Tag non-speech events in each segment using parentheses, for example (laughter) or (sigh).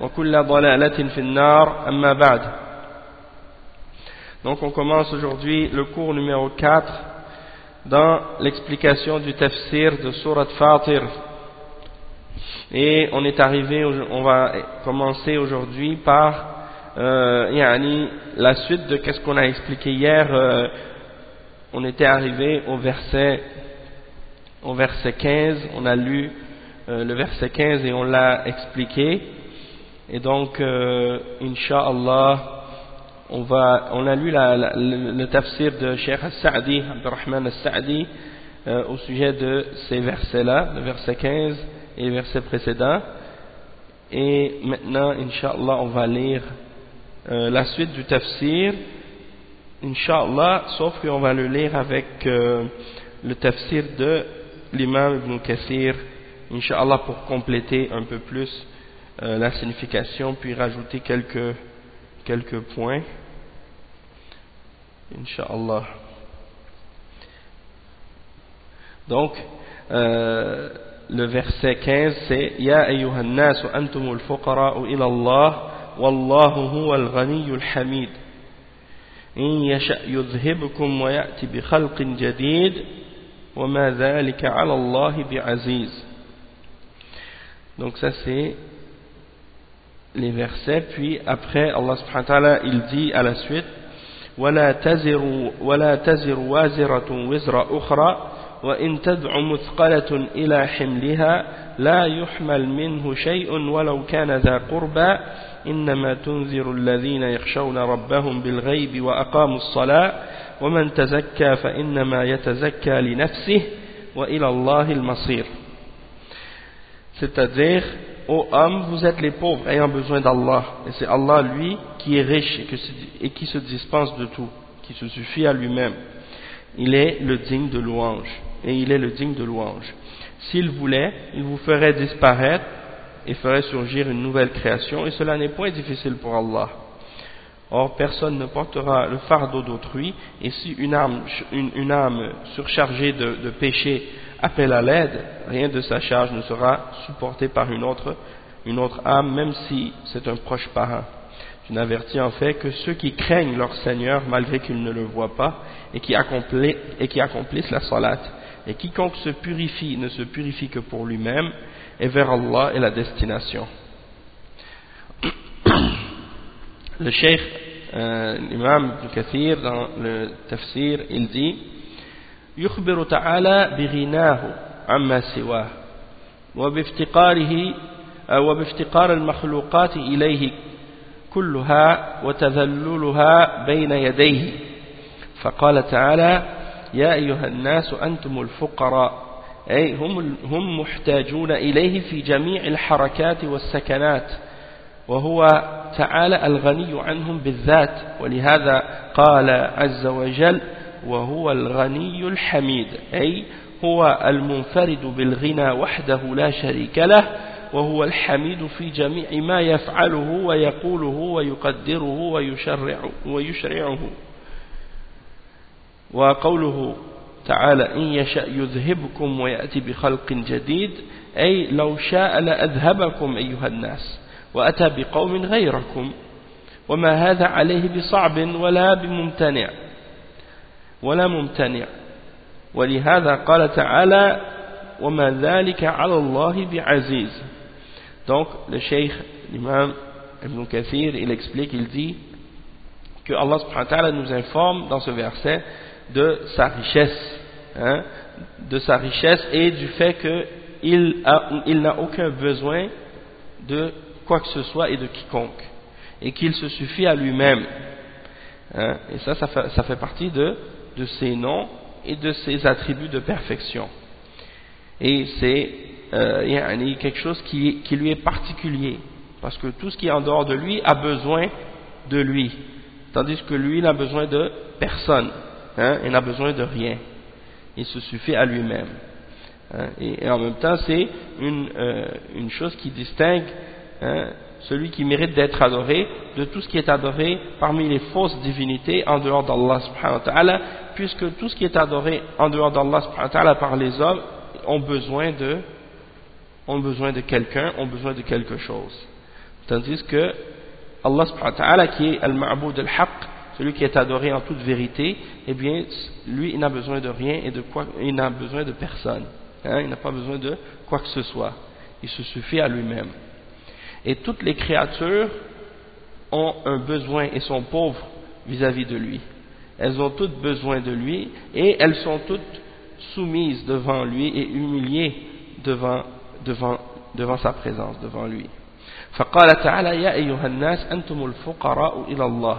وكل ضلالة في النار أما بعد Donc on commence aujourd'hui le cours numéro 4 dans l'explication du tafsir de Surat Fatir. Et on est arrivé, on va commencer aujourd'hui par euh, yani, la suite de qu'est-ce qu'on a expliqué hier. Euh, on était arrivé au verset, au verset 15, on a lu euh, le verset 15 et on l'a expliqué. Et donc, euh, Inch'Allah, on, on a lu le, le, tafsir de Cheikh Al-Sa'di, Abdurrahman Al-Sa'di, euh, au sujet de ces versets-là, le verset 15 et le verset précédent. Et maintenant, Inch'Allah, on va lire euh, la suite du tafsir, Inch'Allah, sauf qu'on va le lire avec euh, le tafsir de l'imam Ibn Kathir, Inch'Allah, pour compléter un peu plus euh, la signification, puis rajouter quelques, quelques points. Inch'Allah. Donc, euh, le verset 15, c'est Ya ayyuhan nasu antumul fuqara'u ila Allah, wallahu huwa al-ghaniyyu al-hamid. إن يشأ يذهبكم ويأتي بخلق جديد وما ذلك على الله بعزيز donc ça c'est les versets puis après Allah subhanahu wa il dit à la suite ولا تزر ولا تزر وازرة وزر أخرى وإن تدع مثقلة إلى حملها لا يحمل منه شيء ولو كان ذا قربى إنما تنذر الذين يخشون ربهم بالغيب وأقاموا الصلاة ومن تزكى فإنما يتزكى لنفسه وإلى الله المصير c'est-à-dire ô hommes vous êtes les pauvres ayant besoin d'Allah. Et c'est Allah lui qui est riche et qui se dispense de tout qui se suffit à lui-même. Il est le digne de louange. Et il est le digne de louange. S'il voulait il vous ferait disparaître et ferait surgir une nouvelle création, et cela n'est point difficile pour Allah. Or, personne ne portera le fardeau d'autrui, et si une âme, une, une âme surchargée de, de péché appelle à l'aide, rien de sa charge ne sera supporté par une autre, une autre âme, même si c'est un proche parent. Je n'avertis en fait que ceux qui craignent leur Seigneur malgré qu'ils ne le voient pas, et qui, accomplissent, la salat, et quiconque se purifie ne se purifie que pour lui-même, et vers Allah est la destination. Le cheikh, euh, l'imam du Kathir, dans le tafsir, il dit يخبر تعالى بغناه عما سواه وبافتقاره وبافتقار المخلوقات إليه كلها وتذللها بين يديه. فقال تعالى يا أيها الناس أنتم الفقراء أي هم, هم محتاجون إليه في جميع الحركات والسكنات وهو تعالى الغني عنهم بالذات. ولهذا قال عز وجل وهو الغني الحميد أي هو المنفرد بالغنى وحده لا شريك له وهو الحميد في جميع ما يفعله ويقوله ويقدره ويشرع ويشرعه. وقوله تعالى إن يشاء يذهبكم ويأتي بخلق جديد أي لو شاء لأذهبكم أيها الناس وأتى بقوم غيركم وما هذا عليه بصعب ولا بممتنع. ولا ممتنع ولهذا قال تعالى وما ذلك على الله بعزيز donc le cheikh l'imam Ibn Kathir il explique il dit que Allah subhanahu wa ta'ala nous informe dans ce verset de sa richesse hein, de sa richesse et du fait qu'il il n'a aucun besoin de quoi que ce soit et de quiconque et qu'il se suffit à lui-même hein, et ça ça fait, ça fait partie de, de ses noms et de ses attributs de perfection. Et c'est euh, quelque chose qui, qui lui est particulier parce que tout ce qui est en dehors de lui a besoin de lui tandis que lui n'a besoin de personne hein, il n'a besoin de rien. Il se suffit à lui-même hein, et, en même temps c'est une, euh, une chose qui distingue hein, celui qui mérite d'être adoré de tout ce qui est adoré parmi les fausses divinités en dehors d'Allah subhanahu wa ta'ala puisque tout ce qui est adoré en dehors d'Allah subhanahu wa ta'ala par les hommes ont besoin de quelqu'un, ont besoin de quelque chose. Tandis que Allah subhanahu wa ta'ala qui est al-ma'boud al-haq celui qui est adoré en toute vérité eh bien lui il n'a besoin de rien et de quoi il n'a besoin de personne hein, il n'a pas besoin de quoi que ce soit. Il se suffit à lui-même et toutes les créatures ont un besoin et sont pauvres vis-à-vis de lui. Elles ont toutes besoin de lui et elles sont toutes soumises devant lui et humiliées devant, devant, devant sa présence, devant lui. فقال تعالى يا أيها الناس أنتم الفقراء إلى الله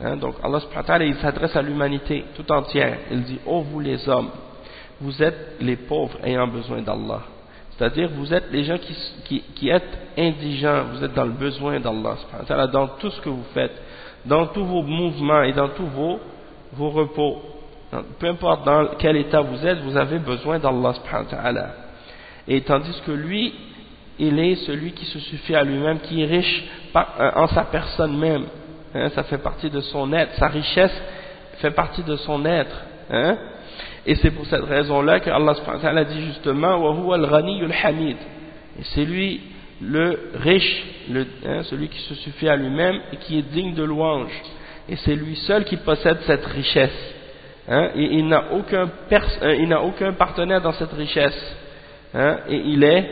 hein, donc Allah subhanahu wa ta'ala il s'adresse à l'humanité tout entière il dit oh vous les hommes vous êtes les pauvres ayant besoin d'Allah c'est-à-dire, vous êtes les gens qui, qui, qui, êtes indigents, vous êtes dans le besoin d'Allah, dans tout ce que vous faites, dans tous vos mouvements et dans tous vos, vos repos. Peu importe dans quel état vous êtes, vous avez besoin d'Allah. Et tandis que lui, il est celui qui se suffit à lui-même, qui est riche euh, en sa personne même. Hein, ça fait partie de son être. Sa richesse fait partie de son être. Hein, et c'est pour cette raison-là que Allah subhanahu dit justement hamid c'est lui le riche, hein, celui qui se suffit à lui-même et qui est digne de louange. Et c'est lui seul qui possède cette richesse. Hein, et il n'a aucun, euh, aucun partenaire dans cette richesse. Hein, et il est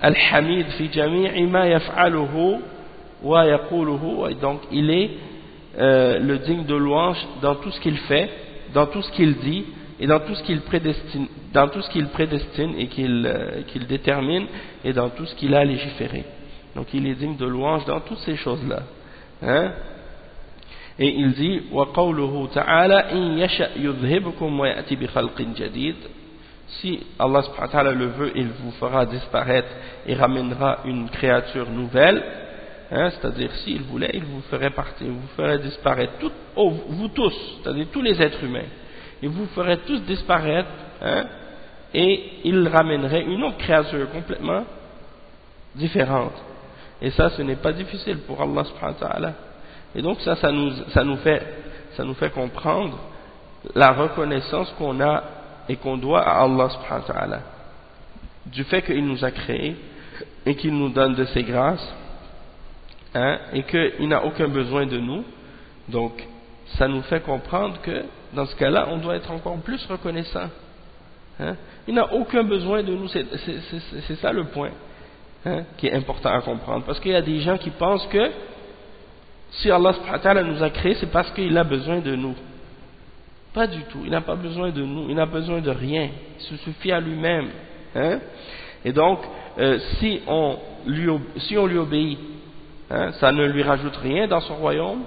Al-Hamid fi jami'i ma yaf'aluhu wa yaquluhu. Et donc il est euh, le digne de louange dans tout ce qu'il fait, dans tout ce qu'il dit et dans tout ce qu'il prédestine, dans tout ce qu'il prédestine et qu'il euh, détermine et dans tout ce qu'il a légiféré. Donc il est digne de louange dans toutes ces choses-là. Hein? Et il dit وَقَوْلُهُ تَعَالَى إِن يَشَأْ يُذْهِبُكُمْ وَيَأْتِ بِخَلْقٍ جَدِيدٍ Si Allah subhanahu wa ta'ala le veut, il vous fera disparaître et ramènera une créature nouvelle. Hein, c'est-à-dire s'il voulait, il vous ferait partir, il vous ferait disparaître tout, oh, vous tous, c'est-à-dire tous les êtres humains il vous ferait tous disparaître, hein, et il ramènerait une autre créature complètement différente. Et ça, ce n'est pas difficile pour Allah subhanahu wa ta'ala. Et donc ça, ça nous, ça, nous fait, ça nous fait comprendre la reconnaissance qu'on a et qu'on doit à Allah subhanahu wa ta'ala. Du fait qu'il nous a créés et qu'il nous donne de ses grâces, hein, et qu'il n'a aucun besoin de nous. Donc, ça nous fait comprendre que dans ce cas-là, on doit être encore plus reconnaissant. Hein? Il n'a aucun besoin de nous, c'est ça le point hein, qui est important à comprendre. Parce qu'il y a des gens qui pensent que si Allah nous a créés, c'est parce qu'il a besoin de nous. Pas du tout, il n'a pas besoin de nous, il n'a besoin de rien, il se suffit à lui-même. Hein? Et donc, euh, si, on lui, obéit, ça ne lui rajoute rien dans son royaume,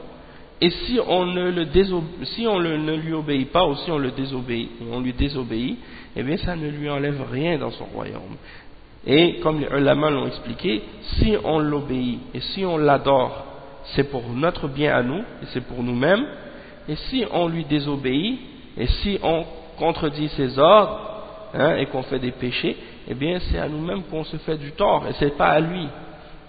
et si on ne, le si on ne lui obéit pas ou si on le désobéit, on lui désobéit, eh bien ça ne lui enlève rien dans son royaume. Et comme les ulama l'ont expliqué, si on l'obéit et si on l'adore, c'est pour notre bien à nous et c'est pour nous-mêmes. Et si on lui désobéit et si on contredit ses ordres hein, et qu'on fait des péchés, eh bien c'est à nous-mêmes qu'on se fait du tort et c'est pas à lui.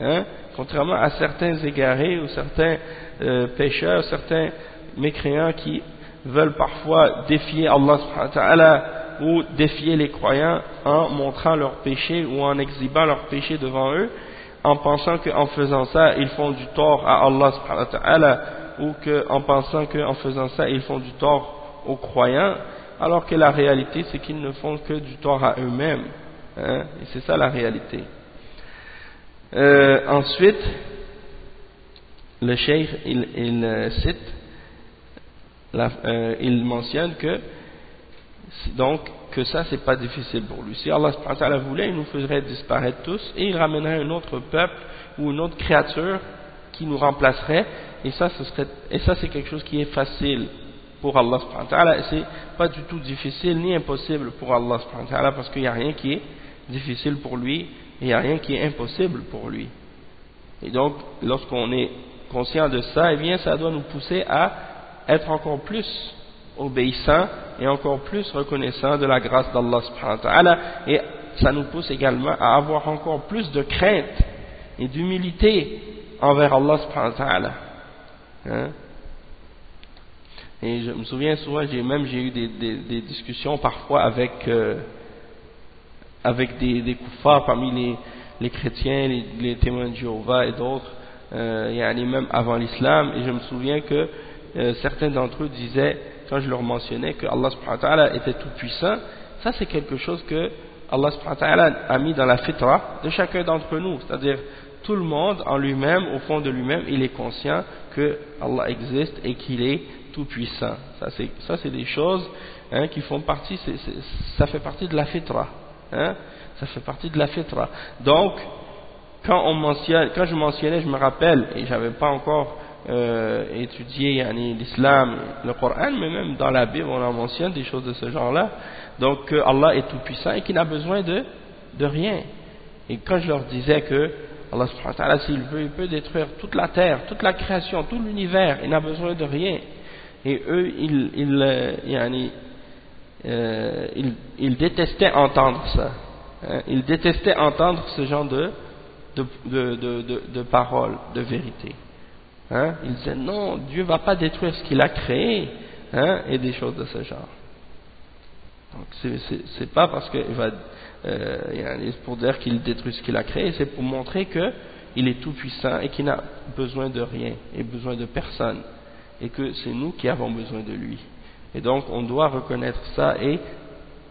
Hein, contrairement à certains égarés ou certains euh, pécheurs, certains mécréants qui veulent parfois défier Allah ou défier les croyants en montrant leurs péchés ou en exhibant leurs péchés devant eux, en pensant qu'en faisant ça, ils font du tort à Allah ou qu'en pensant qu'en faisant ça, ils font du tort aux croyants, alors que la réalité, c'est qu'ils ne font que du tort à eux-mêmes. Hein, et c'est ça la réalité. Euh, ensuite, le cheikh, il, euh, cite, euh, il mentionne que donc que ça c'est pas difficile pour lui. Si Allah voulait, il nous ferait disparaître tous et il ramènerait un autre peuple ou une autre créature qui nous remplacerait et ça ce serait et ça c'est quelque chose qui est facile pour Allah c'est pas du tout difficile ni impossible pour Allah parce qu'il n'y a rien qui est difficile pour lui et il n'y a rien qui est impossible pour lui. Et donc lorsqu'on est conscient de ça, eh bien ça doit nous pousser à être encore plus obéissant et encore plus reconnaissant de la grâce d'Allah subhanahu wa ta'ala. Et ça nous pousse également à avoir encore plus de crainte et d'humilité envers Allah subhanahu wa ta'ala. Hein? et je me souviens souvent j'ai même j'ai eu des, discussions parfois avec euh, avec des, des parmi les, les chrétiens, les, les témoins de Jéhovah et d'autres euh, même avant l'islam et je me souviens que euh, certains d'entre eux disaient, quand je leur mentionnais que Allah subhanahu wa ta'ala était tout puissant, ça c'est quelque chose que Allah subhanahu wa ta'ala a mis dans la fitra de chacun d'entre nous, c'est-à-dire tout le monde en lui-même, au fond de lui-même, il est conscient que Allah existe et qu'il est tout puissant. Ça c'est des choses hein, qui font partie, ça fait partie de la fitra. Hein, ça fait partie de la fitra. Donc, quand, on mentionne, quand je mentionnais, je me rappelle, et j'avais pas encore euh, étudier l'islam, le Coran, mais même dans la Bible on en mentionne des choses de ce genre-là. Donc Allah est tout puissant et qu'il n'a besoin de, rien. Et quand je leur disais que Allah s'il veut, il peut détruire toute la terre, toute la création, tout l'univers, il n'a besoin de rien. Et eux, ils, ils, euh, euh, ils détestaient entendre ça. Hein. Ils détestaient entendre ce genre de, de, de, de, paroles, de vérité. Hein? Il disait non, Dieu ne va pas détruire ce qu'il a créé, hein? et des choses de ce genre. Donc c'est pas parce qu'il va, euh, pour dire qu'il détruit ce qu'il a créé, c'est pour montrer qu'il est tout puissant et qu'il n'a besoin de rien et besoin de personne, et que c'est nous qui avons besoin de lui. Et donc on doit reconnaître ça et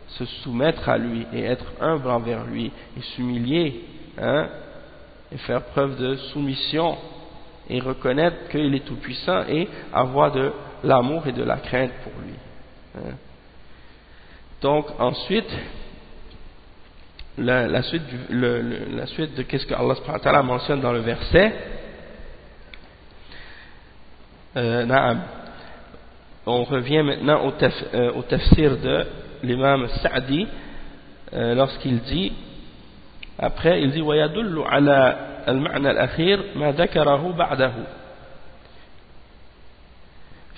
se soumettre à lui et être humble envers lui et s'humilier hein, et faire preuve de soumission et reconnaître qu'il est tout-puissant et avoir de l'amour et de la crainte pour lui. Hein. Donc ensuite, la, suite, de qu'est-ce que Allah mentionne dans le verset, euh, on revient maintenant au, euh, au tafsir de l'imam Sa'di euh, lorsqu'il dit après il dit ويدل على المعنى الأخير ما ذكره بعده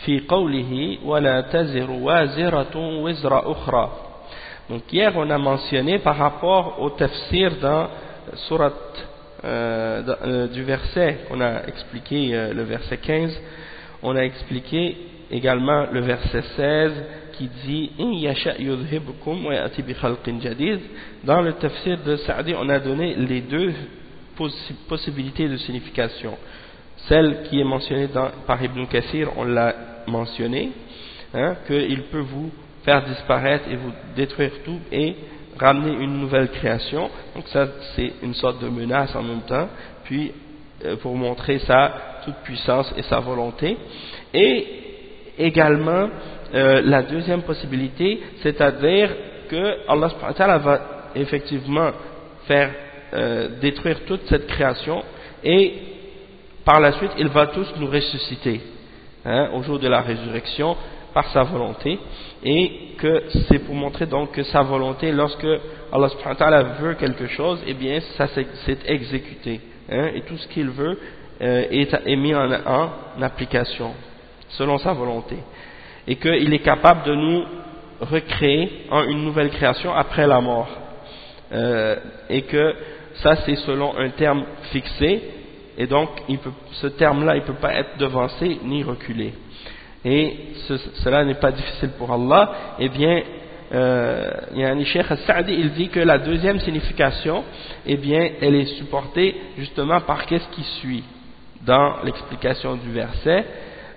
في قوله ولا تزر وازرة وزر أخرى Donc hier on a mentionné par rapport au tafsir dans surat euh, euh, du verset, on a expliqué euh, le verset 15, on a expliqué également le verset 16 qui dit. Dans le tafsir de Sa'di, on a donné les deux possibilités de signification. Celle qui est mentionnée par Ibn Kassir, on l'a mentionné, hein, qu'il peut vous faire disparaître et vous détruire tout et ramener une nouvelle création. Donc ça, c'est une sorte de menace en même temps, puis euh, pour montrer sa toute puissance et sa volonté. Et également, euh, la deuxième possibilité, c'est-à-dire que Allah va effectivement faire euh, détruire toute cette création et par la suite il va tous nous ressusciter hein, au jour de la résurrection par sa volonté et que c'est pour montrer donc que sa volonté lorsque Allah subhanahu wa ta'ala veut quelque chose eh bien ça s'est exécuté hein, et tout ce qu'il veut euh, est, mis en, application selon sa volonté et qu'il est capable de nous recréer en une nouvelle création après la mort. Euh, et que ça c'est selon un terme fixé, et donc ce terme-là il ne peut pas être devancé ni reculé. et cela n'est pas difficile pour Allah, eh bien, euh, yani Cheikh Al-Sa'di, il dit que la deuxième signification, eh bien, elle est supportée justement par qu'est-ce qui suit dans l'explication du verset,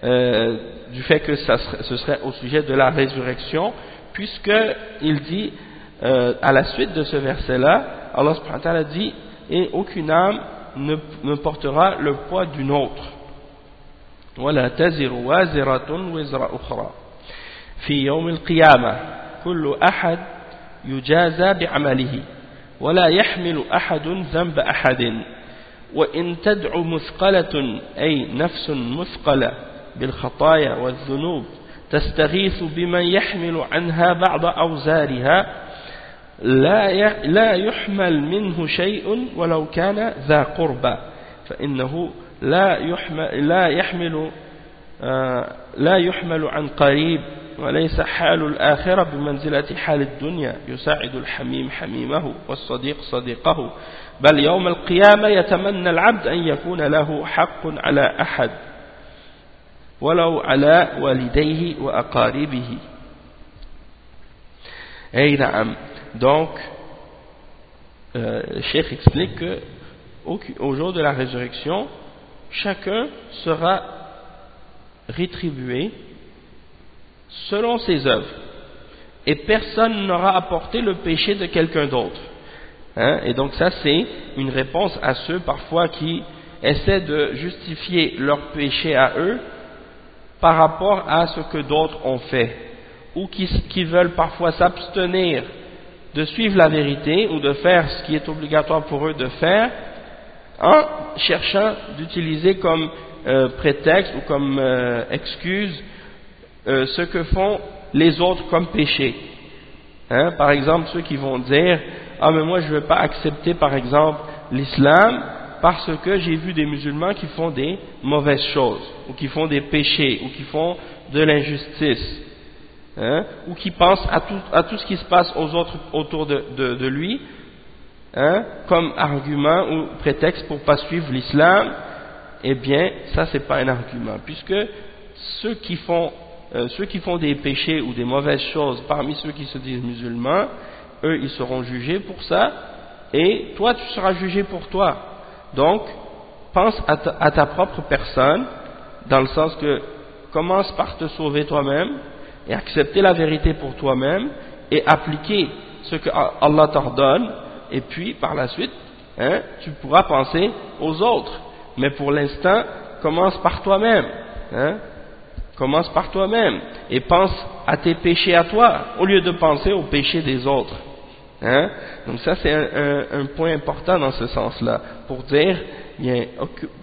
euh, du fait que ça serait, ce serait au sujet de la résurrection, puisqu'il dit, euh, à la suite de ce verset-là, Allah subhanahu wa ta'ala dit, et aucune âme ne, ne portera le poids d'une autre. ولا تزر وازرة وزر أخرى في يوم القيامة كل أحد يجازى بعمله ولا يحمل أحد ذنب أحد وإن تدع مثقلة أي نفس مثقلة بالخطايا والذنوب تستغيث بمن يحمل عنها بعض أوزارها لا يحمل منه شيء ولو كان ذا قربى فإنه لا يحمل لا يحمل آه، لا يحمل عن قريب وليس حال الآخرة بمنزلة حال الدنيا يساعد الحميم حميمه والصديق صديقه بل يوم القيامة يتمنى العبد أن يكون له حق على أحد. ولو على والديه وأقاربه أي نعم donc euh, Cheikh explique que au jour de la résurrection chacun sera rétribué selon ses œuvres et personne n'aura apporté le péché de quelqu'un d'autre. Hein? Et donc ça c'est une réponse à ceux parfois qui essaient de justifier leur péché à eux par rapport à ce que d'autres ont fait ou qui, veulent parfois s'abstenir de suivre la vérité ou de faire ce qui est obligatoire pour eux de faire en cherchant d'utiliser comme euh, prétexte ou comme euh, excuse euh, ce que font les autres comme péché. Hein? Par exemple, ceux qui vont dire Ah, mais moi je ne veux pas accepter par exemple l'islam parce que j'ai vu des musulmans qui font des mauvaises choses, ou qui font des péchés, ou qui font de l'injustice, hein? ou qui pensent à tout, à tout, ce qui se passe aux autres autour de, lui, hein, comme argument ou prétexte pour ne pas suivre l'islam, eh bien, ça c'est pas un argument, puisque ceux qui font euh, ceux qui font des péchés ou des mauvaises choses parmi ceux qui se disent musulmans, eux ils seront jugés pour ça, et toi tu seras jugé pour toi. Donc, pense à ta, propre personne, dans le sens que commence par te sauver toi-même et accepter la vérité pour toi-même et appliquer ce que Allah t'ordonne et puis par la suite, hein, tu pourras penser aux autres. Mais pour l'instant, commence par toi-même. Hein, commence par toi-même et pense à tes péchés à toi au lieu de penser aux péchés des autres. Hein? Donc ça c'est un, un, point important dans ce sens-là pour dire, bien,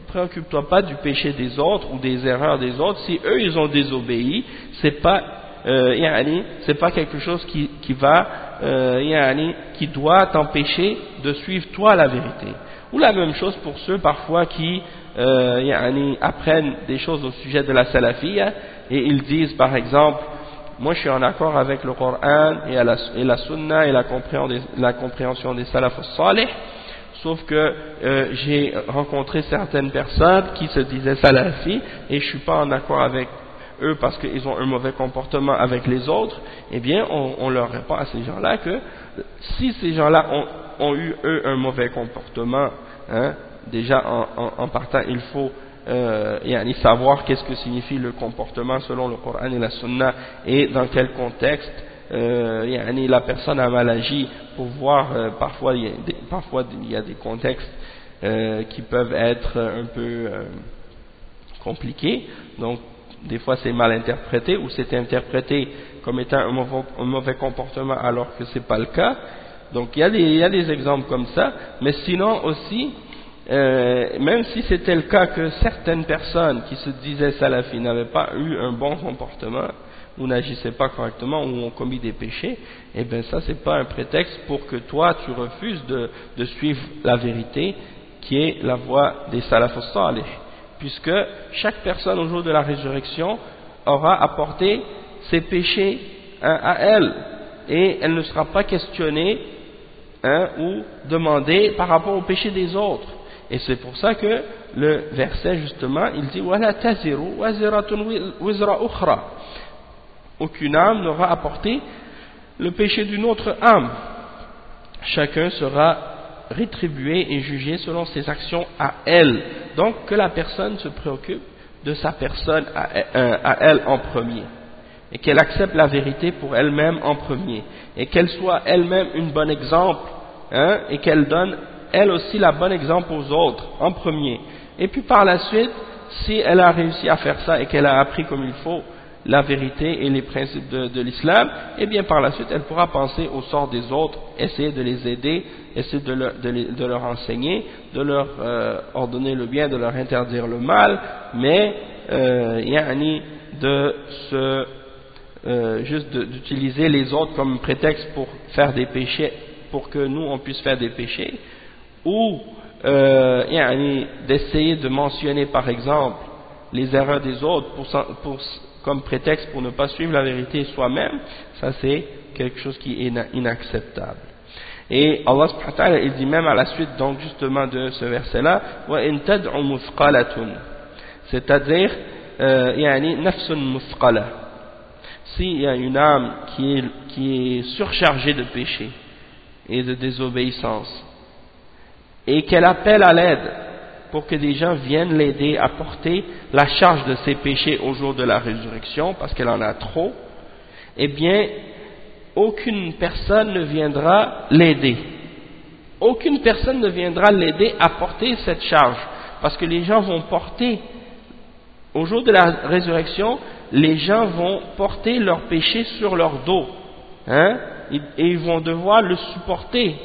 préoccupe-toi pas du péché des autres ou des erreurs des autres. Si eux ils ont désobéi, c'est pas euh, c'est pas quelque chose qui, qui va euh, qui doit t'empêcher de suivre toi la vérité ou la même chose pour ceux parfois qui euh, apprennent des choses au sujet de la salafia et ils disent par exemple moi je suis en accord avec le Coran et, la, et sunna et la compréhension des, la salih sauf que euh, j'ai rencontré certaines personnes qui se disaient salafi et je suis pas en accord avec eux parce qu'ils ont un mauvais comportement avec les autres, eh bien on, leur répond à ces gens-là que si ces gens-là ont, eu eux un mauvais comportement, hein, déjà en, partant il faut euh, savoir qu'est-ce que signifie le comportement selon le Coran et la Sunna et dans quel contexte euh, la personne a mal agi pour voir euh, parfois, il y a des, parfois il y a des contextes euh, qui peuvent être un peu euh, compliqués donc des fois c'est mal interprété ou c'est interprété comme étant un mauvais, un mauvais comportement alors que ce n'est pas le cas. Donc il y, a des, il y, a des, exemples comme ça, mais sinon aussi, euh, même si c'était le cas que certaines personnes qui se disaient salafis n'avaient pas eu un bon comportement, ou n'agissaient pas correctement, ou ont commis des péchés, eh bien ça c'est pas un prétexte pour que toi tu refuses de, suivre la vérité qui est la voie des salafos salih. Puisque chaque personne au jour de la résurrection aura apporté ses péchés à elle et elle ne sera pas questionnée hein, ou demandée par rapport aux péchés des autres Et c'est pour ça que le verset justement, il dit Wala taziru wizra ukhra. Aucune âme n'aura apporté le péché d'une autre âme. Chacun sera rétribué et jugé selon ses actions à elle. Donc que la personne se préoccupe de sa personne à, euh, elle en premier. Et qu'elle accepte la vérité pour elle-même en premier. Et qu'elle soit elle-même une bonne exemple. Hein, et qu'elle donne elle aussi la bonne exemple aux autres en premier. Et puis par la suite, si elle a réussi à faire ça et qu'elle a appris comme il faut la vérité et les principes de, l'islam, eh bien par la suite elle pourra penser au sort des autres, essayer de les aider, essayer de leur, de, leur enseigner, de leur euh, ordonner le bien, de leur interdire le mal, mais euh, yani de se euh, juste d'utiliser les autres comme prétexte pour faire des péchés, pour que nous on puisse faire des péchés, ou euh, d'essayer de mentionner par exemple les erreurs des autres pour, comme prétexte pour ne pas suivre la vérité soi-même, ça c'est quelque chose qui est inacceptable. Et Allah subhanahu wa ta'ala, il dit même à la suite donc justement de ce verset-là, c'est-à-dire euh, yani nafsun musqala. S'il y a une âme qui est, qui est surchargée de péché et de désobéissance, et qu'elle appelle à l'aide pour que des gens viennent l'aider à porter la charge de ses péchés au jour de la résurrection, parce qu'elle en a trop, eh bien, aucune personne ne viendra l'aider. Aucune personne ne viendra l'aider à porter cette charge, parce que les gens vont porter, au jour de la résurrection, les gens vont porter leurs péchés sur leur dos, hein, et ils vont devoir le supporter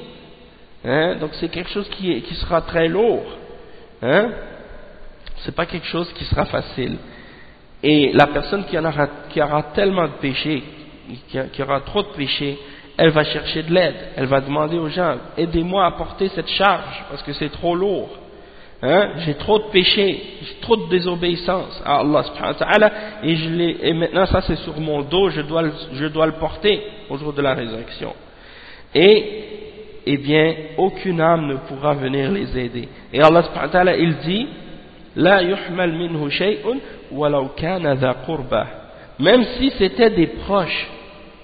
Hein? Donc c'est quelque chose qui, qui, sera très lourd. Hein? C'est pas quelque chose qui sera facile. Et la personne qui, en aura, qui aura tellement de péchés, qui, aura trop de péchés, elle va chercher de l'aide. Elle va demander aux gens, aidez-moi à porter cette charge parce que c'est trop lourd. Hein? J'ai trop de péchés, j'ai trop de désobéissance à Allah et, je et maintenant ça c'est sur mon dos, je dois, je dois le porter au jour de la résurrection. Et eh bien, aucune âme ne pourra venir les aider. Et Allah subhanahu wa ta'ala, il dit, La yuhmal minhu shay'un walau kana dha qurba. Même si c'était des proches,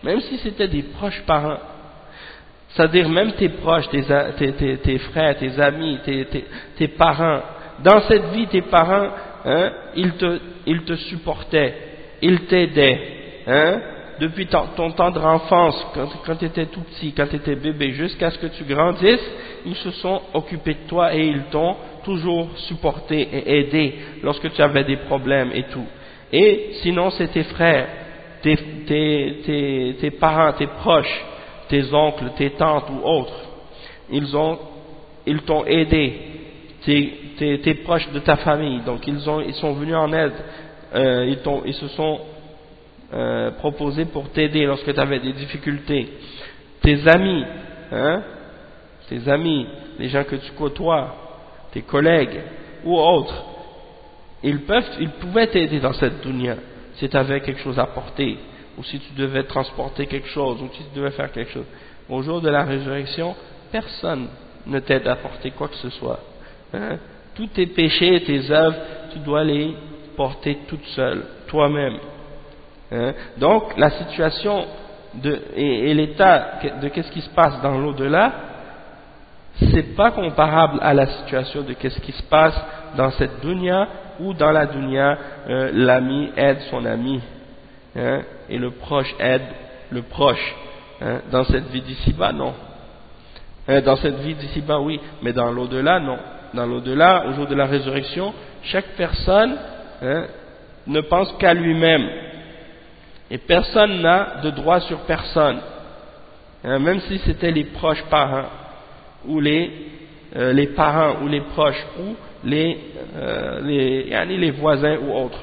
même si c'était des proches parents, c'est-à-dire même tes proches, tes, tes, tes, frères, tes amis, tes, parents, dans cette vie, tes parents, hein, ils, te, ils te supportaient, ils t'aidaient, hein, depuis ton, tendre enfance, quand, tu étais tout petit, quand tu étais bébé, jusqu'à ce que tu grandisses, ils se sont occupés de toi et ils t'ont toujours supporté et aidé lorsque tu avais des problèmes et tout. Et sinon, c'est tes frères, tes, parents, tes proches, tes oncles, tes tantes ou autres. Ils ont, ils t'ont aidé, tes, proches de ta famille. Donc ils ont, ils sont venus en aide. Euh, ils se sont euh, proposé pour t'aider lorsque tu avais des difficultés. Tes amis, hein, tes amis, les gens que tu côtoies, tes collègues ou autres, ils peuvent, ils pouvaient t'aider dans cette dunya si tu avais quelque chose à porter ou si tu devais transporter quelque chose ou si tu devais faire quelque chose. Au jour de la résurrection, personne ne t'aide à porter quoi que ce soit. Hein. Tous tes péchés, tes œuvres, tu dois les porter toute seule, toi-même. Hein? Donc la situation de, et, l'état de qu'est-ce qui se passe dans l'au-delà, c'est pas comparable à la situation de qu'est-ce qui se passe dans cette dunya ou dans la dunya, euh, l'ami aide son ami hein, et le proche aide le proche. Hein, dans cette vie d'ici-bas, non. Hein, dans cette vie d'ici-bas, oui, mais dans l'au-delà, non. Dans l'au-delà, au jour de la résurrection, chaque personne ne pense qu'à lui-même et personne n'a de droit sur personne. Hein, même si c'était les proches parents, ou les, euh, parents, ou les proches, ou euh, les voisins ou autres,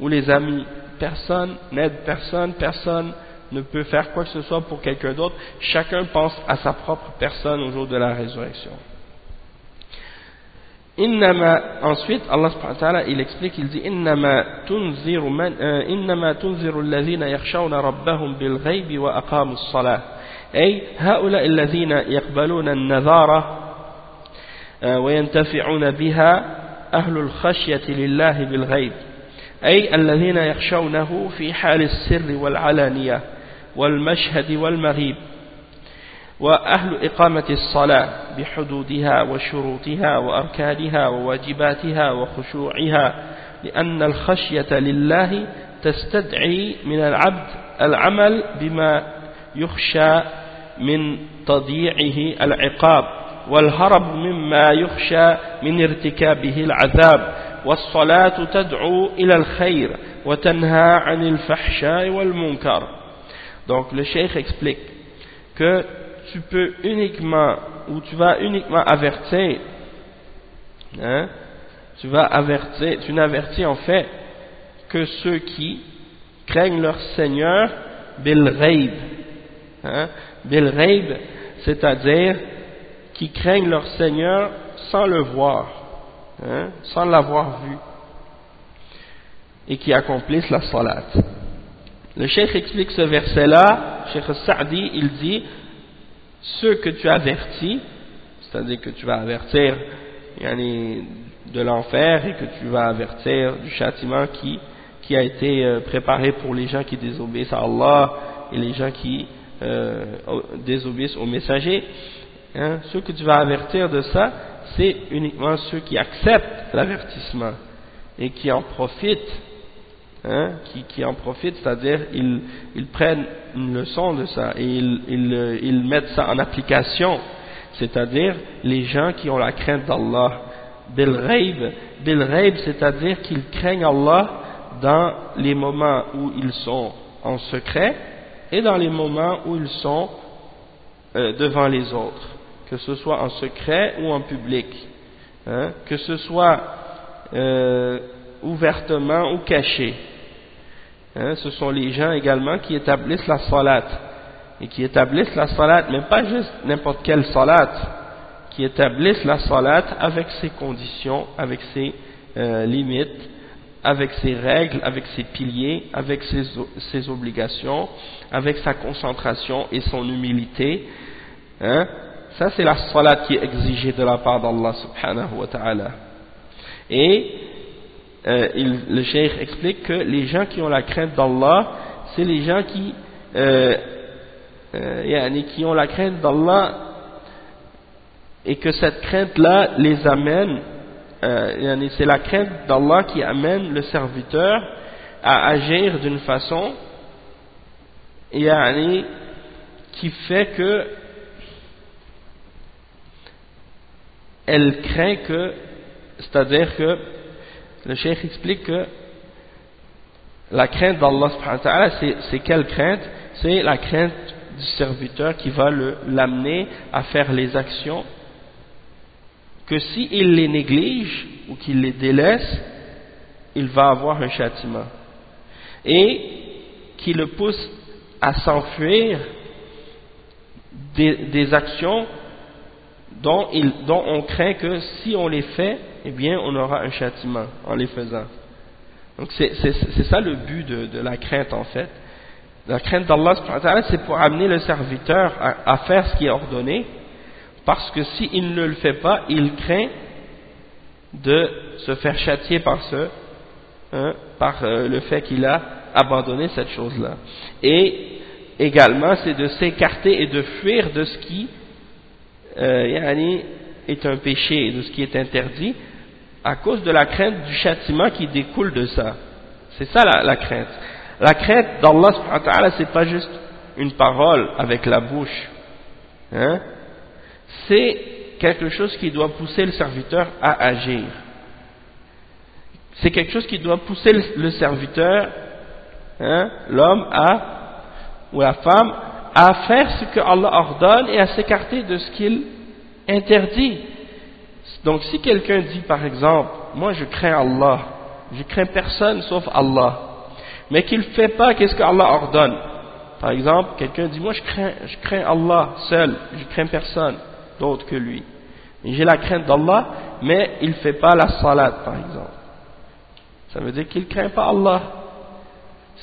ou les amis. Personne n'aide personne, personne ne peut faire quoi que ce soit pour quelqu'un d'autre. Chacun pense à sa propre personne au jour de la résurrection. Innama, ensuite, Allah subhanahu wa ta'ala, il explique, il dit Innama tunziru man, euh, innama tunziru allazina yakhshawna rabbahum bil ghaybi wa aqamu salah. Ey, haula allazina yakbaluna al-nazara, wa yantafi'una biha ahlul khashyati lillahi bil ghayb. Ey, allazina لله بالغيب أي s-sirri wal-alaniya, wal-mashhadi والمشهد والمغيب وأهل إقامة الصلاة بحدودها وشروطها وأركانها وواجباتها وخشوعها لأن الخشية لله تستدعي من العبد العمل بما يخشى من تضييعه العقاب والهرب مما يخشى من ارتكابه العذاب والصلاة تدعو إلى الخير وتنهى عن الفحشاء والمنكر. Donc le cheikh explique que tu peux uniquement, ou tu vas uniquement avertir, hein, tu vas avertir, tu n'avertis en fait que ceux qui craignent leur Seigneur bil ghaib, hein, bil c'est-à-dire qui craignent leur Seigneur sans le voir, hein, sans l'avoir vu, et qui accomplissent la salat. Le cheikh explique ce verset-là, cheikh Sa'di, il dit, ceux que tu avertis, c'est-à-dire que tu vas avertir de l'enfer et que tu vas avertir du châtiment qui, a été euh, préparé pour les gens qui désobéissent à Allah et les gens qui euh, désobéissent au messager, hein, ceux que tu vas avertir de ça, c'est uniquement ceux qui acceptent l'avertissement et qui en profitent Hein, qui, en profitent, c'est-à-dire ils, prennent une leçon de ça et ils, ils, ils mettent ça en application, c'est-à-dire les gens qui ont la crainte d'Allah. Bil raib, c'est-à-dire qu'ils craignent Allah dans les moments où ils sont en secret et dans les moments où ils sont euh, devant les autres, que ce soit en secret ou en public, hein, que ce soit euh, ouvertement ou caché. Hein, ce sont les gens également qui établissent la salat. Et qui établissent la salat, mais pas juste n'importe quelle salat, qui établissent la salat avec ses conditions, avec ses euh, limites, avec ses règles, avec ses piliers, avec ses, obligations, avec sa concentration et son humilité. Hein. Ça, c'est la salat qui est exigée de la part d'Allah subhanahu wa ta'ala. Et euh, le cheikh explique que les gens qui ont la crainte d'Allah, c'est les gens qui, euh, euh, qui ont la crainte d'Allah et que cette crainte-là les amène, euh, c'est la crainte d'Allah qui amène le serviteur à agir d'une façon qui fait que elle craint que, c'est-à-dire que le cheikh explique que la crainte d'Allah, c'est quelle crainte? C'est la crainte du serviteur qui va l'amener à faire les actions que s'il les néglige ou qu'il les délaisse, il va avoir un châtiment. Et qui le pousse à s'enfuir des, actions dont on craint que si on les fait, eh bien on aura un châtiment en les faisant. Donc c'est ça le but de, la crainte en fait. La crainte d'Allah c'est pour amener le serviteur à, à, faire ce qui est ordonné, parce que s'il ne le fait pas, il craint de se faire châtier par ce, hein, par euh, le fait qu'il a abandonné cette chose-là. Et également, c'est de s'écarter et de fuir de ce qui euh, est un péché, de ce qui est interdit, à cause de la crainte du châtiment qui découle de ça. C'est ça la, la, crainte. La crainte d'Allah, c'est pas juste une parole avec la bouche. Hein? C'est quelque chose qui doit pousser le serviteur à agir. C'est quelque chose qui doit pousser le, serviteur, hein, l'homme ou la femme, à faire ce que Allah ordonne et à s'écarter de ce qu'il interdit. Donc si quelqu'un dit par exemple, moi je crains Allah, je crains personne sauf Allah, mais qu'il ne fait pas qu'est-ce qu'Allah ordonne? Par exemple, quelqu'un dit, moi je crains, je crains Allah seul, je crains personne d'autre que lui. J'ai la crainte d'Allah, mais il ne fait pas la salat par exemple. Ça veut dire qu'il ne craint pas Allah.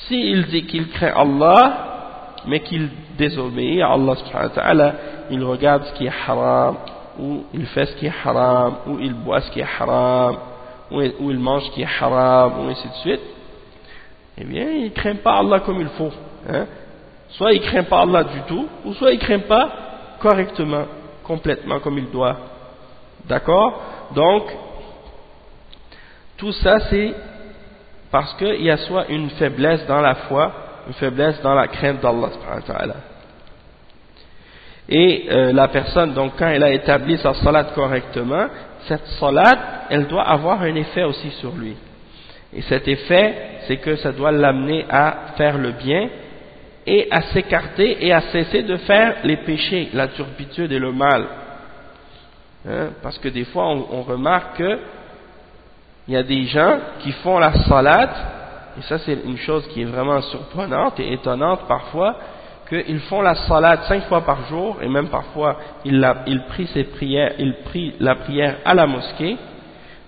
S'il dit qu'il craint Allah, mais qu'il désobéit à Allah il regarde ce qui est haram, où il fait ce qui est haram, où il boit ce qui est haram, où il mange ce qui est haram, ou ainsi de suite, eh bien, il ne craint pas Allah comme il faut. Hein. Soit il ne craint pas Allah du tout, ou soit il ne craint pas correctement, complètement comme il doit. D'accord? Donc, tout ça c'est parce qu'il y a soit une faiblesse dans la foi, une faiblesse dans la crainte d'Allah. Et euh, la personne, donc quand elle a établi sa salat correctement, cette salat, elle doit avoir un effet aussi sur lui. Et cet effet, c'est que ça doit l'amener à faire le bien et à s'écarter et à cesser de faire les péchés, la turpitude et le mal. Hein? Parce que des fois, on, remarque qu'il y a des gens qui font la salade, et ça c'est une chose qui est vraiment surprenante et étonnante parfois, qu'ils font la salade cinq fois par jour, et même parfois ils, ils prient ses prières, ils prient la prière à la mosquée,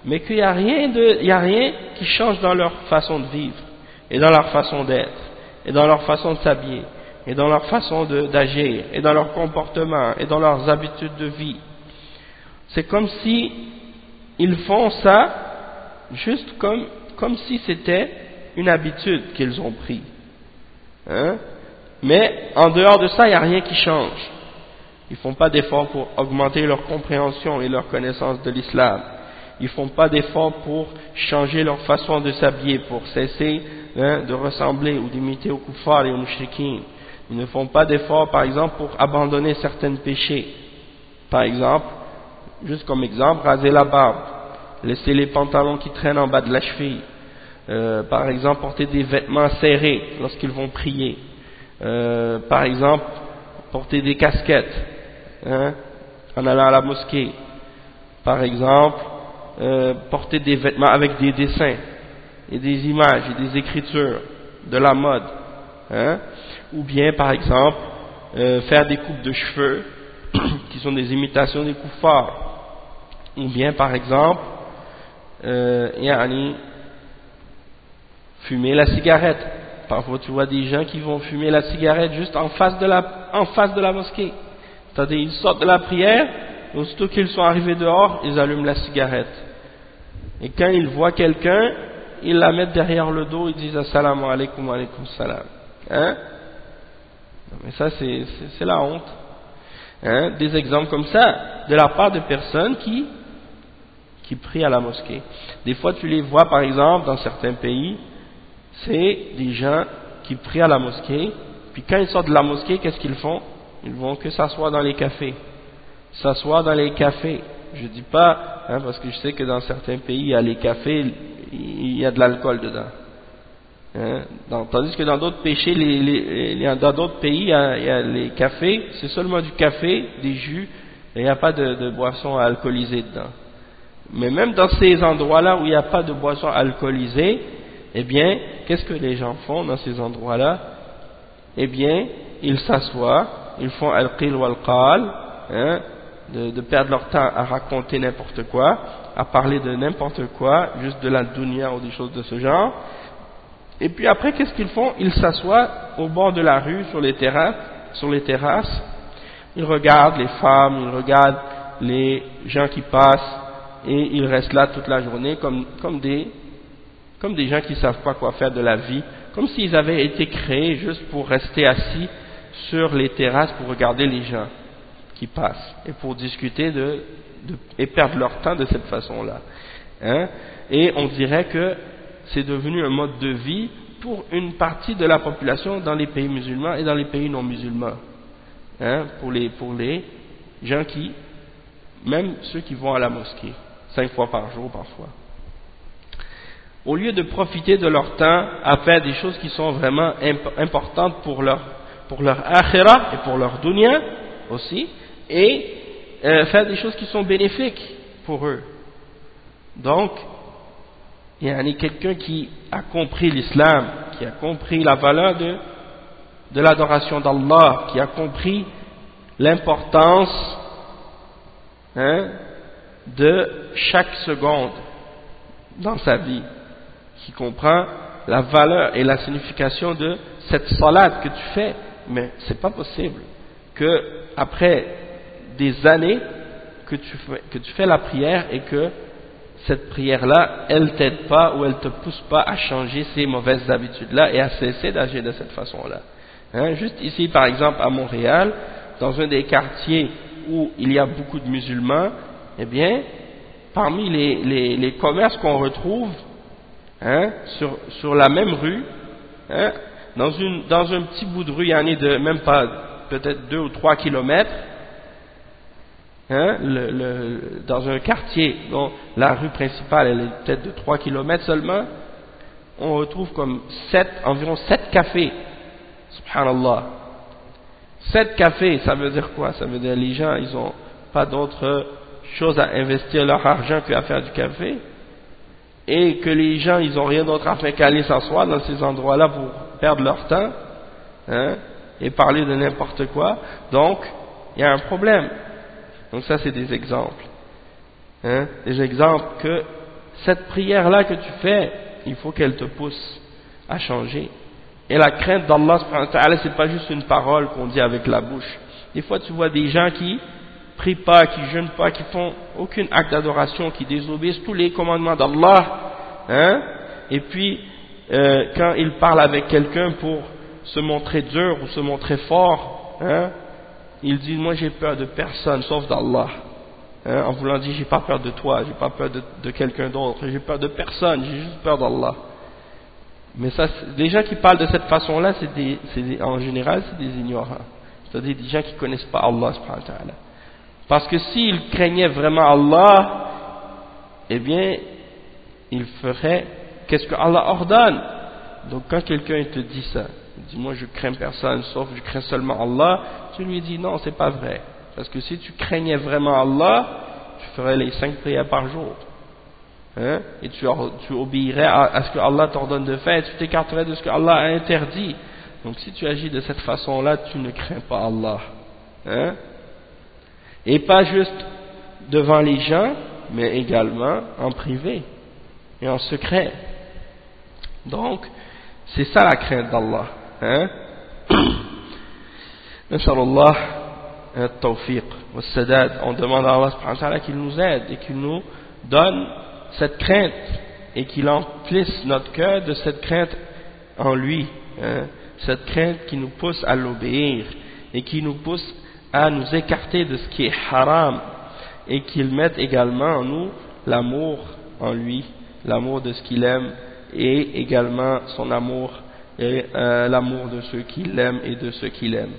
mais qu'il n'y a rien de, il a rien qui change dans leur façon de vivre, et dans leur façon d'être, et dans leur façon de s'habiller, et dans leur façon d'agir, et dans leur comportement, et dans leurs habitudes de vie. C'est comme si ils font ça juste comme, comme si c'était une habitude qu'ils ont pris. Hein? Mais en dehors de ça, il n'y a rien qui change. Ils ne font pas d'efforts pour augmenter leur compréhension et leur connaissance de l'islam. Ils ne font pas d'efforts pour changer leur façon de s'habiller, pour cesser hein, de ressembler ou d'imiter aux kuffars et aux mushrikin. Ils ne font pas d'efforts, par exemple, pour abandonner certains péchés. Par exemple, juste comme exemple, raser la barbe, laisser les pantalons qui traînent en bas de la cheville, euh, par exemple, porter des vêtements serrés lorsqu'ils vont prier, euh, par exemple, porter des casquettes hein, en allant à la mosquée, par exemple, euh, porter des vêtements avec des dessins et des images et des écritures de la mode, hein, ou bien par exemple euh, faire des coupes de cheveux (coughs) qui sont des imitations des koufars, ou bien par exemple euh, fumer la cigarette Parfois, tu vois des gens qui vont fumer la cigarette juste en face de la, en face de la mosquée. C'est-à-dire, ils sortent de la prière, aussitôt qu'ils sont arrivés dehors, ils allument la cigarette. Et quand ils voient quelqu'un, ils la mettent derrière le dos, ils disent Assalamu alaikum alaikum salam. Hein? Mais ça, c'est la honte. Hein? Des exemples comme ça, de la part de personnes qui, qui prient à la mosquée. Des fois, tu les vois, par exemple, dans certains pays, c'est des gens qui prient à la mosquée, puis quand ils sortent de la mosquée, qu'est-ce qu'ils font? Ils vont que s'asseoir dans les cafés. S'asseoir dans les cafés. Je dis pas, hein, parce que je sais que dans certains pays, il y a les cafés, il y a de l'alcool dedans. Hein? tandis que dans d'autres péchés, dans d'autres pays, il y, a, les cafés, c'est seulement du café, des jus, et il n'y a pas de, de boisson alcoolisée dedans. Mais même dans ces endroits-là où il n'y a pas de boisson alcoolisée, eh bien, qu'est-ce que les gens font dans ces endroits-là? Eh bien, ils s'assoient, ils font al-qil wal-qal, hein, de, perdre leur temps à raconter n'importe quoi, à parler de n'importe quoi, juste de la dunya ou des choses de ce genre. Et puis après, qu'est-ce qu'ils font? Ils s'assoient au bord de la rue, sur les terrasses, sur les terrasses. Ils regardent les femmes, ils regardent les gens qui passent, et ils restent là toute la journée comme des comme des gens qui ne savent pas quoi faire de la vie, comme s'ils avaient été créés juste pour rester assis sur les terrasses pour regarder les gens qui passent et pour discuter et perdre leur temps de cette façon-là. Hein. Et on dirait que c'est devenu un mode de vie pour une partie de la population dans les pays musulmans et dans les pays non musulmans. Hein, pour, les, pour les gens qui, même ceux qui vont à la mosquée, cinq fois par jour parfois au lieu de profiter de leur temps à faire des choses qui sont vraiment importantes pour leur, pour akhira et pour leur dunya aussi, et euh, faire des choses qui sont bénéfiques pour eux. Donc, il y a quelqu'un qui a compris l'islam, qui a compris la valeur de, de l'adoration d'Allah, qui a compris l'importance hein, de chaque seconde dans sa vie qui comprend la valeur et la signification de cette salade que tu fais. Mais c'est pas possible que après des années, que tu, fais, que tu fais la prière et que cette prière-là, elle t'aide pas ou elle te pousse pas à changer ces mauvaises habitudes-là et à cesser d'agir de cette façon-là. Hein, juste ici, par exemple, à Montréal, dans un des quartiers où il y a beaucoup de musulmans, eh bien, parmi les, les, les commerces qu'on retrouve hein, sur, la même rue, hein, dans, un petit bout de rue, il y en a de même pas peut-être deux ou trois kilomètres, hein, dans un quartier dont la rue principale elle est peut-être de trois kilomètres seulement, on retrouve comme sept, environ sept cafés. Subhanallah. Sept cafés, ça veut dire quoi? Ça veut dire les gens, ils n'ont pas d'autre chose à investir leur argent qu'à faire du café et que les gens, ils n'ont rien d'autre à faire qu'aller s'asseoir dans ces endroits-là pour perdre leur temps hein, et parler de n'importe quoi. Donc, il y a un problème. Donc ça, c'est des exemples. Hein, des exemples que cette prière-là que tu fais, il faut qu'elle te pousse à changer. Et la crainte d'Allah, c'est pas juste une parole qu'on dit avec la bouche. Des fois, tu vois des gens qui prient pas, qui jeûnent pas, qui font aucun acte d'adoration, qui désobéissent tous les commandements d'Allah, hein, et puis euh, quand ils parlent avec quelqu'un pour se montrer dur ou se montrer fort, hein, ils disent moi j'ai peur de personne sauf d'Allah. Hein, en voulant dire j'ai pas peur de toi, j'ai pas peur de, quelqu'un d'autre, j'ai peur de personne, j'ai juste peur d'Allah. Mais ça, les gens qui parlent de cette façon-là, c'est en général, c'est des ignorants. C'est-à-dire des gens qui connaissent pas Allah Parce que s'ils craignaient vraiment Allah, eh bien, ils feraient qu'est-ce que Allah ordonne. Donc quand quelqu'un te dit ça, il dit moi je crains personne sauf je crains seulement Allah, tu lui dis non, c'est pas vrai. Parce que si tu craignais vraiment Allah, tu ferais les cinq prières par jour. Hein, et tu, obéirais à, ce que Allah t'ordonne de faire, et tu t'écarterais de ce que Allah a interdit. Donc si tu agis de cette façon-là, tu ne crains pas Allah. Hein? Et pas juste devant les gens, mais également en privé et en secret. Donc, c'est ça la crainte d'Allah. Hein? (clears throat) tawfiq On demande à Allah qu'il nous aide et qu'il nous donne cette crainte et qu'il emplisse notre cœur de cette crainte en lui, hein, cette crainte qui nous pousse à l'obéir et qui nous pousse à nous écarter de ce qui est haram et qu'il mette également en nous l'amour en lui, l'amour de ce qu'il aime et également son amour et euh, l'amour de ceux qui l'aiment et de ceux qui l'aiment,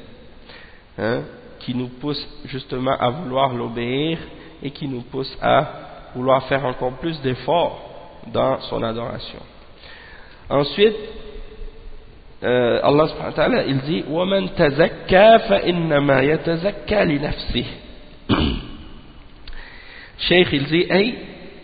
hein, qui nous pousse justement à vouloir l'obéir et qui nous pousse à vouloir faire encore plus d'efforts dans son adoration. Ensuite, euh, Allah subhanahu wa ta'ala, il dit وَمَنْ تَزَكَّى فَإِنَّمَا يَتَزَكَّى لِنَفْسِهِ. Cheikh, il dit أي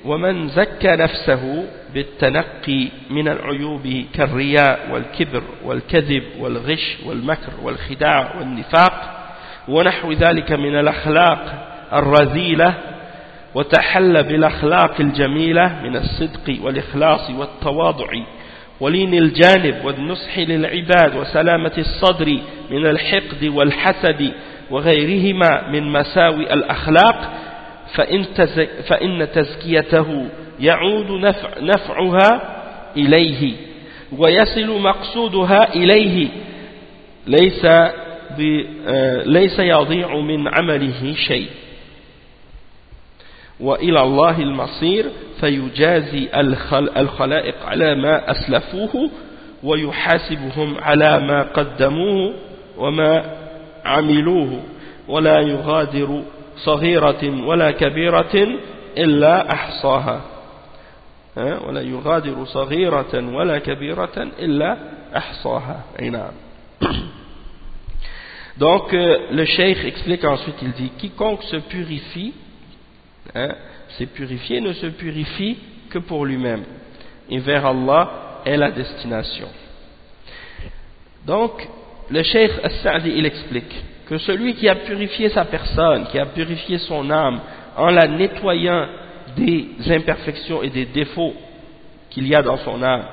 ومن زكى نفسه بالتنقي من العيوب كالرياء والكبر والكذب والغش والمكر والخداع والنفاق ونحو ذلك من الأخلاق الرذيلة وتحل بالأخلاق الجميلة من الصدق والإخلاص والتواضع ولين الجانب والنصح للعباد وسلامة الصدر من الحقد والحسد وغيرهما من مساوئ الأخلاق فإن, فإن تزكيته يعود نفع نفعها إليه ويصل مقصودها إليه. ليس, ليس يضيع من عمله شيء. وإلى الله المصير فيجازي الخلائق. على ما أسلفوه ويحاسبهم على ما قدموه وما عملوه ولا يغادر صغيرة ولا كبيرة إلا أحصاها ولا يغادر صغيرة ولا كبيرة إلا أحصاها أي نعم Donc, euh, le cheikh explique ensuite, il dit, quiconque se purifie hein, s'est purifié ne se purifie que pour lui-même. Et vers Allah est la destination. Donc, le Cheikh As-Sa'di, il explique que celui qui a purifié sa personne, qui a purifié son âme en la nettoyant des imperfections et des défauts qu'il y a dans son âme,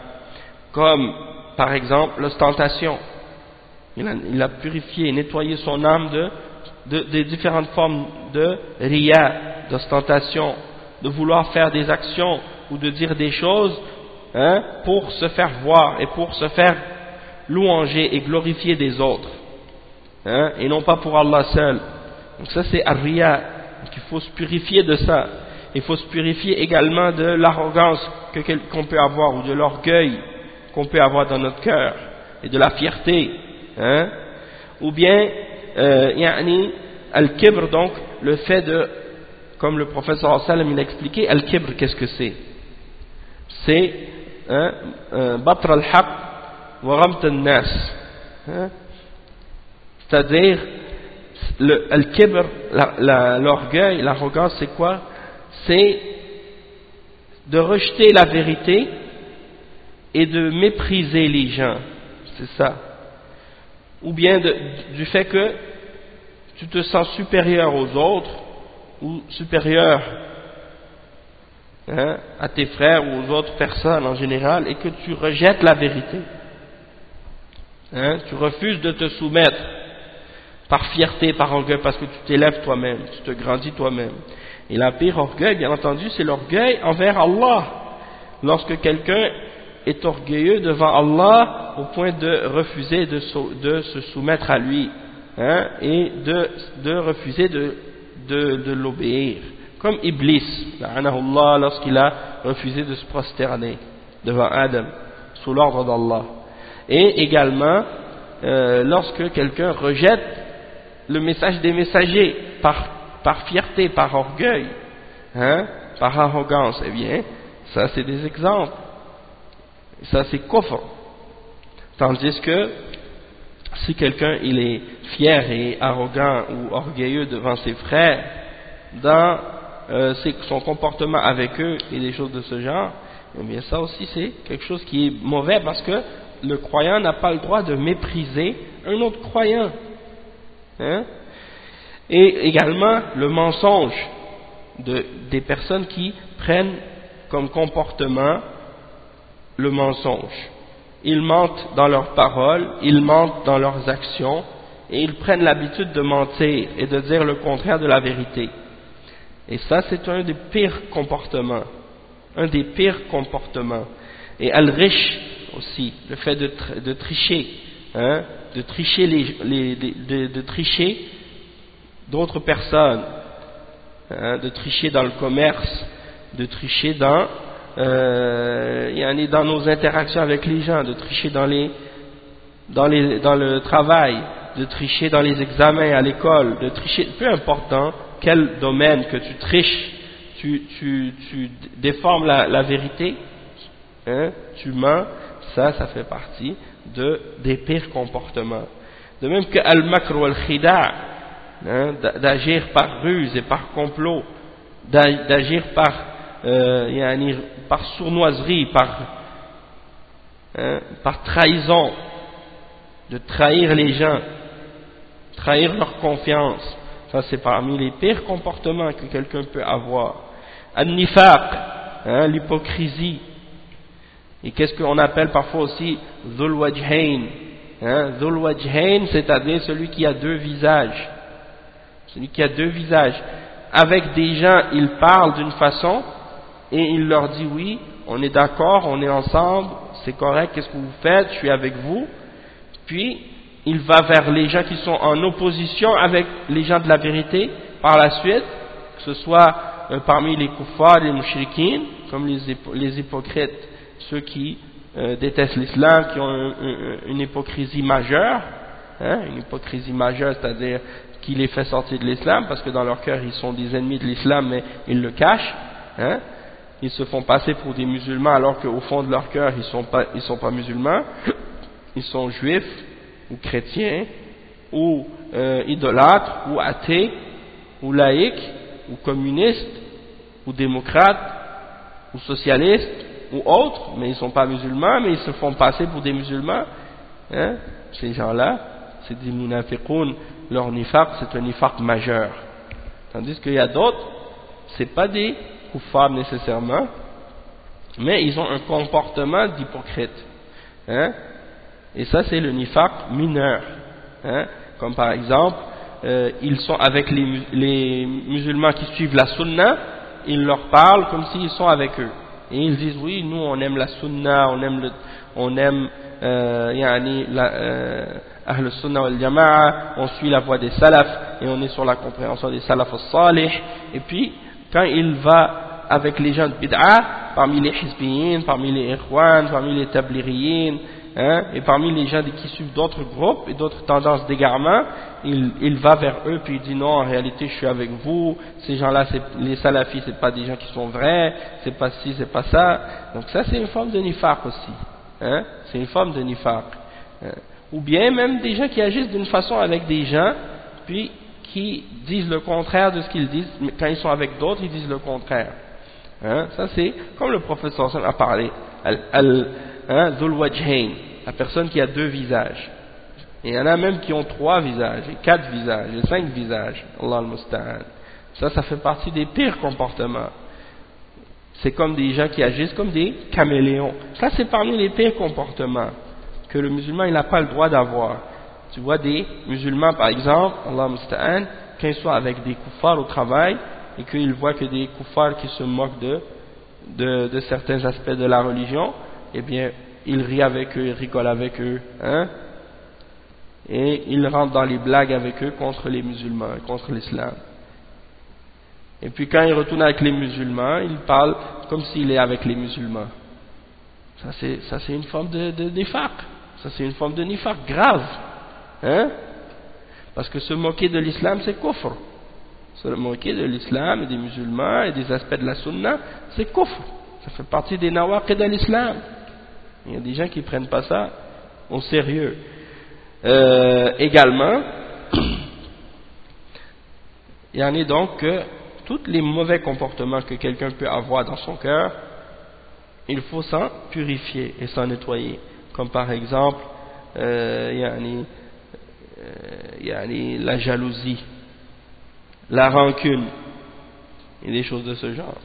comme par exemple l'ostentation, il a, purifié et nettoyé son âme de, de, des différentes formes de riya, d'ostentation, de vouloir faire des actions ou de dire des choses hein, pour se faire voir et pour se faire louanger et glorifier des autres, hein, et non pas pour Allah seul. Donc ça c'est Arriya, il faut se purifier de ça. Il faut se purifier également de l'arrogance qu'on peut avoir ou de l'orgueil qu'on peut avoir dans notre cœur et de la fierté. Hein, ou bien, euh, al-kibr, donc, le fait de, comme le professeur Sallam l'a expliqué, al-kibr, qu'est-ce que c'est? C'est batra al-haq wa al-nas. Hein? C'est-à-dire, al-kibr, l'orgueil, l'arrogance, c'est quoi? C'est de rejeter la vérité et de mépriser les gens. C'est ça ou bien du fait que tu te sens supérieur aux autres ou supérieur hein, à tes frères ou aux autres personnes en général et que tu rejettes la vérité. Hein, tu refuses de te soumettre par fierté, par orgueil, parce que tu t'élèves toi-même, tu te grandis toi-même. Et la pire orgueil, bien entendu, c'est l'orgueil envers Allah. Lorsque quelqu'un est orgueilleux devant Allah au point de refuser de, se soumettre à lui hein, et de, refuser de, de, l'obéir. Comme Iblis, lorsqu'il a refusé de se prosterner devant Adam, sous l'ordre d'Allah. Et également, euh, lorsque quelqu'un rejette le message des messagers par, par fierté, par orgueil, hein, par arrogance, eh bien, ça c'est des exemples ça c'est kofr. Tandis que si quelqu'un il est fier et arrogant ou orgueilleux devant ses frères, dans euh, son comportement avec eux et des choses de ce genre, eh bien ça aussi c'est quelque chose qui est mauvais parce que le croyant n'a pas le droit de mépriser un autre croyant. Hein? Et également le mensonge de, des personnes qui prennent comme comportement le mensonge. Ils mentent dans leurs paroles, ils mentent dans leurs actions, et ils prennent l'habitude de mentir et de dire le contraire de la vérité. Et ça, c'est un des pires comportements. Un des pires comportements. Et al-riche aussi, le fait de, tricher, hein, de tricher les, de, tricher d'autres personnes, hein, de tricher dans le commerce, de tricher dans euh, dans nos interactions avec les gens, de tricher dans, les, dans, les, dans le travail, de tricher dans les examens à l'école, de tricher, peu importe dans quel domaine que tu triches, tu, déformes la, la vérité, hein, tu mens, ça, ça fait partie de, des pires comportements. De même que al-makr ou al-khida, hein, d'agir par ruse et par complot, d'agir par euh, par sournoiserie, par, hein, par trahison, de trahir les gens, trahir leur confiance. Ça, c'est parmi les pires comportements que quelqu'un peut avoir. An-nifaq, hein, l'hypocrisie. Et qu'est-ce qu'on appelle parfois aussi dhul wajhain hein, c'est-à-dire celui qui a deux visages. Celui qui a deux visages. Avec des gens, il parle d'une façon, et il leur dit oui, on est d'accord, on est ensemble, c'est correct, qu'est-ce que vous faites, je suis avec vous. Puis, il va vers les gens qui sont en opposition avec les gens de la vérité par la suite, que ce soit euh, parmi les kuffars, les mouchriquines, comme les, hypocrites, ceux qui euh, détestent l'islam, qui ont une hypocrisie majeure, hein, une hypocrisie majeure, c'est-à-dire qui les fait sortir de l'islam, parce que dans leur cœur ils sont des ennemis de l'islam, mais ils le cachent. Hein, ils se font passer pour des musulmans alors qu'au fond de leur cœur ils ne sont pas musulmans, ils sont juifs ou chrétiens ou euh, idolâtres ou athées ou laïcs ou communistes ou démocrates ou socialistes ou autres, mais ils ne sont pas musulmans, mais ils se font passer pour des musulmans. Hein? Ces gens-là, c'est des munafiqoun, leur nifaq, c'est un nifaq majeur. Tandis qu'il y a d'autres, c'est pas des kuffar nécessairement, mais ils ont un comportement d'hypocrite. Hein? Et ça, c'est le nifaq mineur. Hein? Comme par exemple, euh, ils sont avec les, musulmans qui suivent la sunna, ils leur parlent comme s'ils sont avec eux. Et ils disent oui, nous on aime la sunna, on aime, le, on aime euh, yani, la, euh, Ahl Sunnah wal Jama'a, on suit la voie des salafs et on est sur la compréhension des salafs salih. Et puis, quand il va avec les gens de bid'a, parmi les hizbiyin, parmi les ikhwan, parmi les tabliriyin, hein, et parmi les gens qui suivent d'autres groupes et d'autres tendances d'égarement, il, va vers eux puis il dit non, en réalité je suis avec vous, ces gens-là, les salafis, c'est pas des gens qui sont vrais, c'est pas ci, c'est pas ça. Donc ça c'est une forme de nifaq aussi. Hein, c'est une forme de nifaq. Hein ou bien même des gens qui agissent d'une façon avec des gens, puis qui disent le contraire de ce qu'ils disent, mais quand ils sont avec d'autres, ils disent le contraire. Ça c'est comme le professeur a parlé, al, hein, la personne qui a deux visages. Et il y en a même qui ont trois visages, quatre visages, cinq visages. Allah al Ça, ça fait partie des pires comportements. C'est comme des gens qui agissent comme des caméléons. Ça, c'est parmi les pires comportements que le musulman n'a pas le droit d'avoir. Tu vois des musulmans par exemple, Allah musta'an, quand ils sont avec des koufars au travail et qu'ils voient que des koufars qui se moquent de, de, certains aspects de la religion, eh bien ils rient avec eux, ils rigolent avec eux, hein, et ils rentrent dans les blagues avec eux contre les musulmans, contre l'islam. Et puis quand il retourne avec les musulmans, il parle comme s'il est avec les musulmans. Ça c'est une forme de, de, ça, c'est une forme de nifaq grave. Hein? Parce que se moquer de l'islam, c'est kufr. Se moquer de l'islam et des musulmans et des aspects de la sunna, c'est kufr. Ça fait partie des nawaqid de l'islam. Il y a des gens qui ne prennent pas ça au sérieux. Euh, également, (clears throat) il y en a donc que tous les mauvais comportements que quelqu'un peut avoir dans son cœur, il faut s'en purifier et s'en nettoyer comme par exemple euh, euh la jalousie, la rancune et des choses de ce genre.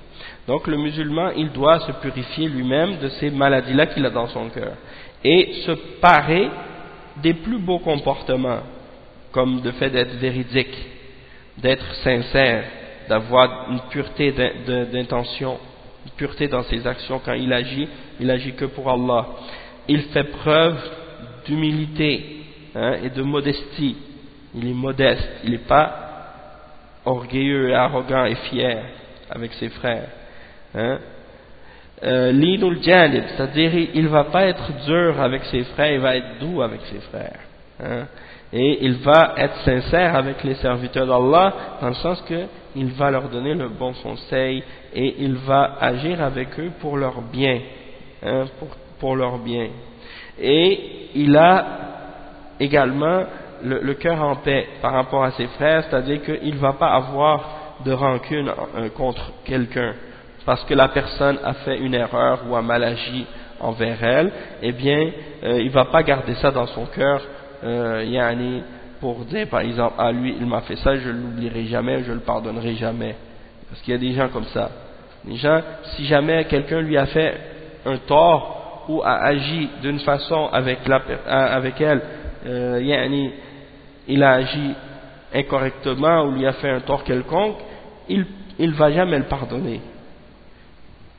Donc le musulman, il doit se purifier lui-même de ces maladies-là qu'il a dans son cœur et se parer des plus beaux comportements, comme le fait d'être véridique, d'être sincère, d'avoir une pureté d'intention, une pureté dans ses actions. Quand il agit, il agit que pour Allah. Il fait preuve d'humilité hein, et de modestie. Il est modeste, il n'est pas orgueilleux arrogant et fier avec ses frères. Hein. Euh, c'est-à-dire il ne va pas être dur avec ses frères, il va être doux avec ses frères. Hein. Et il va être sincère avec les serviteurs d'Allah, dans le sens qu'il va leur donner le bon conseil et il va agir avec eux pour leur bien, hein, pour pour leur bien. Et il a également le, cœur en paix par rapport à ses frères, c'est-à-dire qu'il ne va pas avoir de rancune euh, contre quelqu'un parce que la personne a fait une erreur ou a mal agi envers elle, eh bien, euh, il ne va pas garder ça dans son cœur, euh, yani, pour dire par exemple, ah lui, il m'a fait ça, je ne l'oublierai jamais, je ne le pardonnerai jamais. Parce qu'il y a des gens comme ça. Des gens, si jamais quelqu'un lui a fait un tort, ou a agi d'une façon avec, la, avec elle, euh, il a agi incorrectement ou lui a fait un tort quelconque, il ne va jamais le pardonner.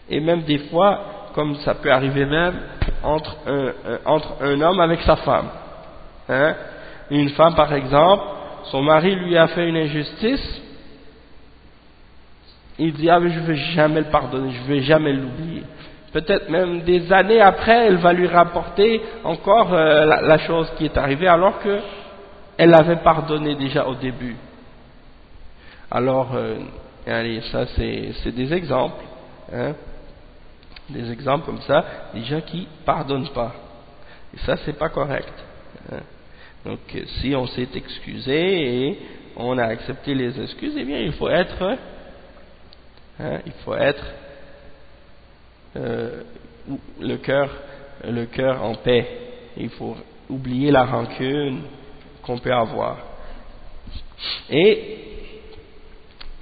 Et même des fois, comme ça peut arriver même entre un, homme avec sa femme. Hein. Une femme par exemple, son mari lui a fait une injustice, il dit ah mais je ne vais jamais le pardonner, je ne vais jamais l'oublier peut-être même des années après, elle va lui rapporter encore euh, la, chose qui est arrivée alors qu'elle avait pardonné déjà au début. Alors, euh, allez, ça c'est des exemples, hein, des exemples comme ça, des gens qui pardonnent pas. Et ça c'est pas correct. Hein. Donc, si on s'est excusé et on a accepté les excuses, eh bien il faut être, hein, il faut être euh, le cœur le cœur en paix. Il faut oublier la rancune qu'on peut avoir. Et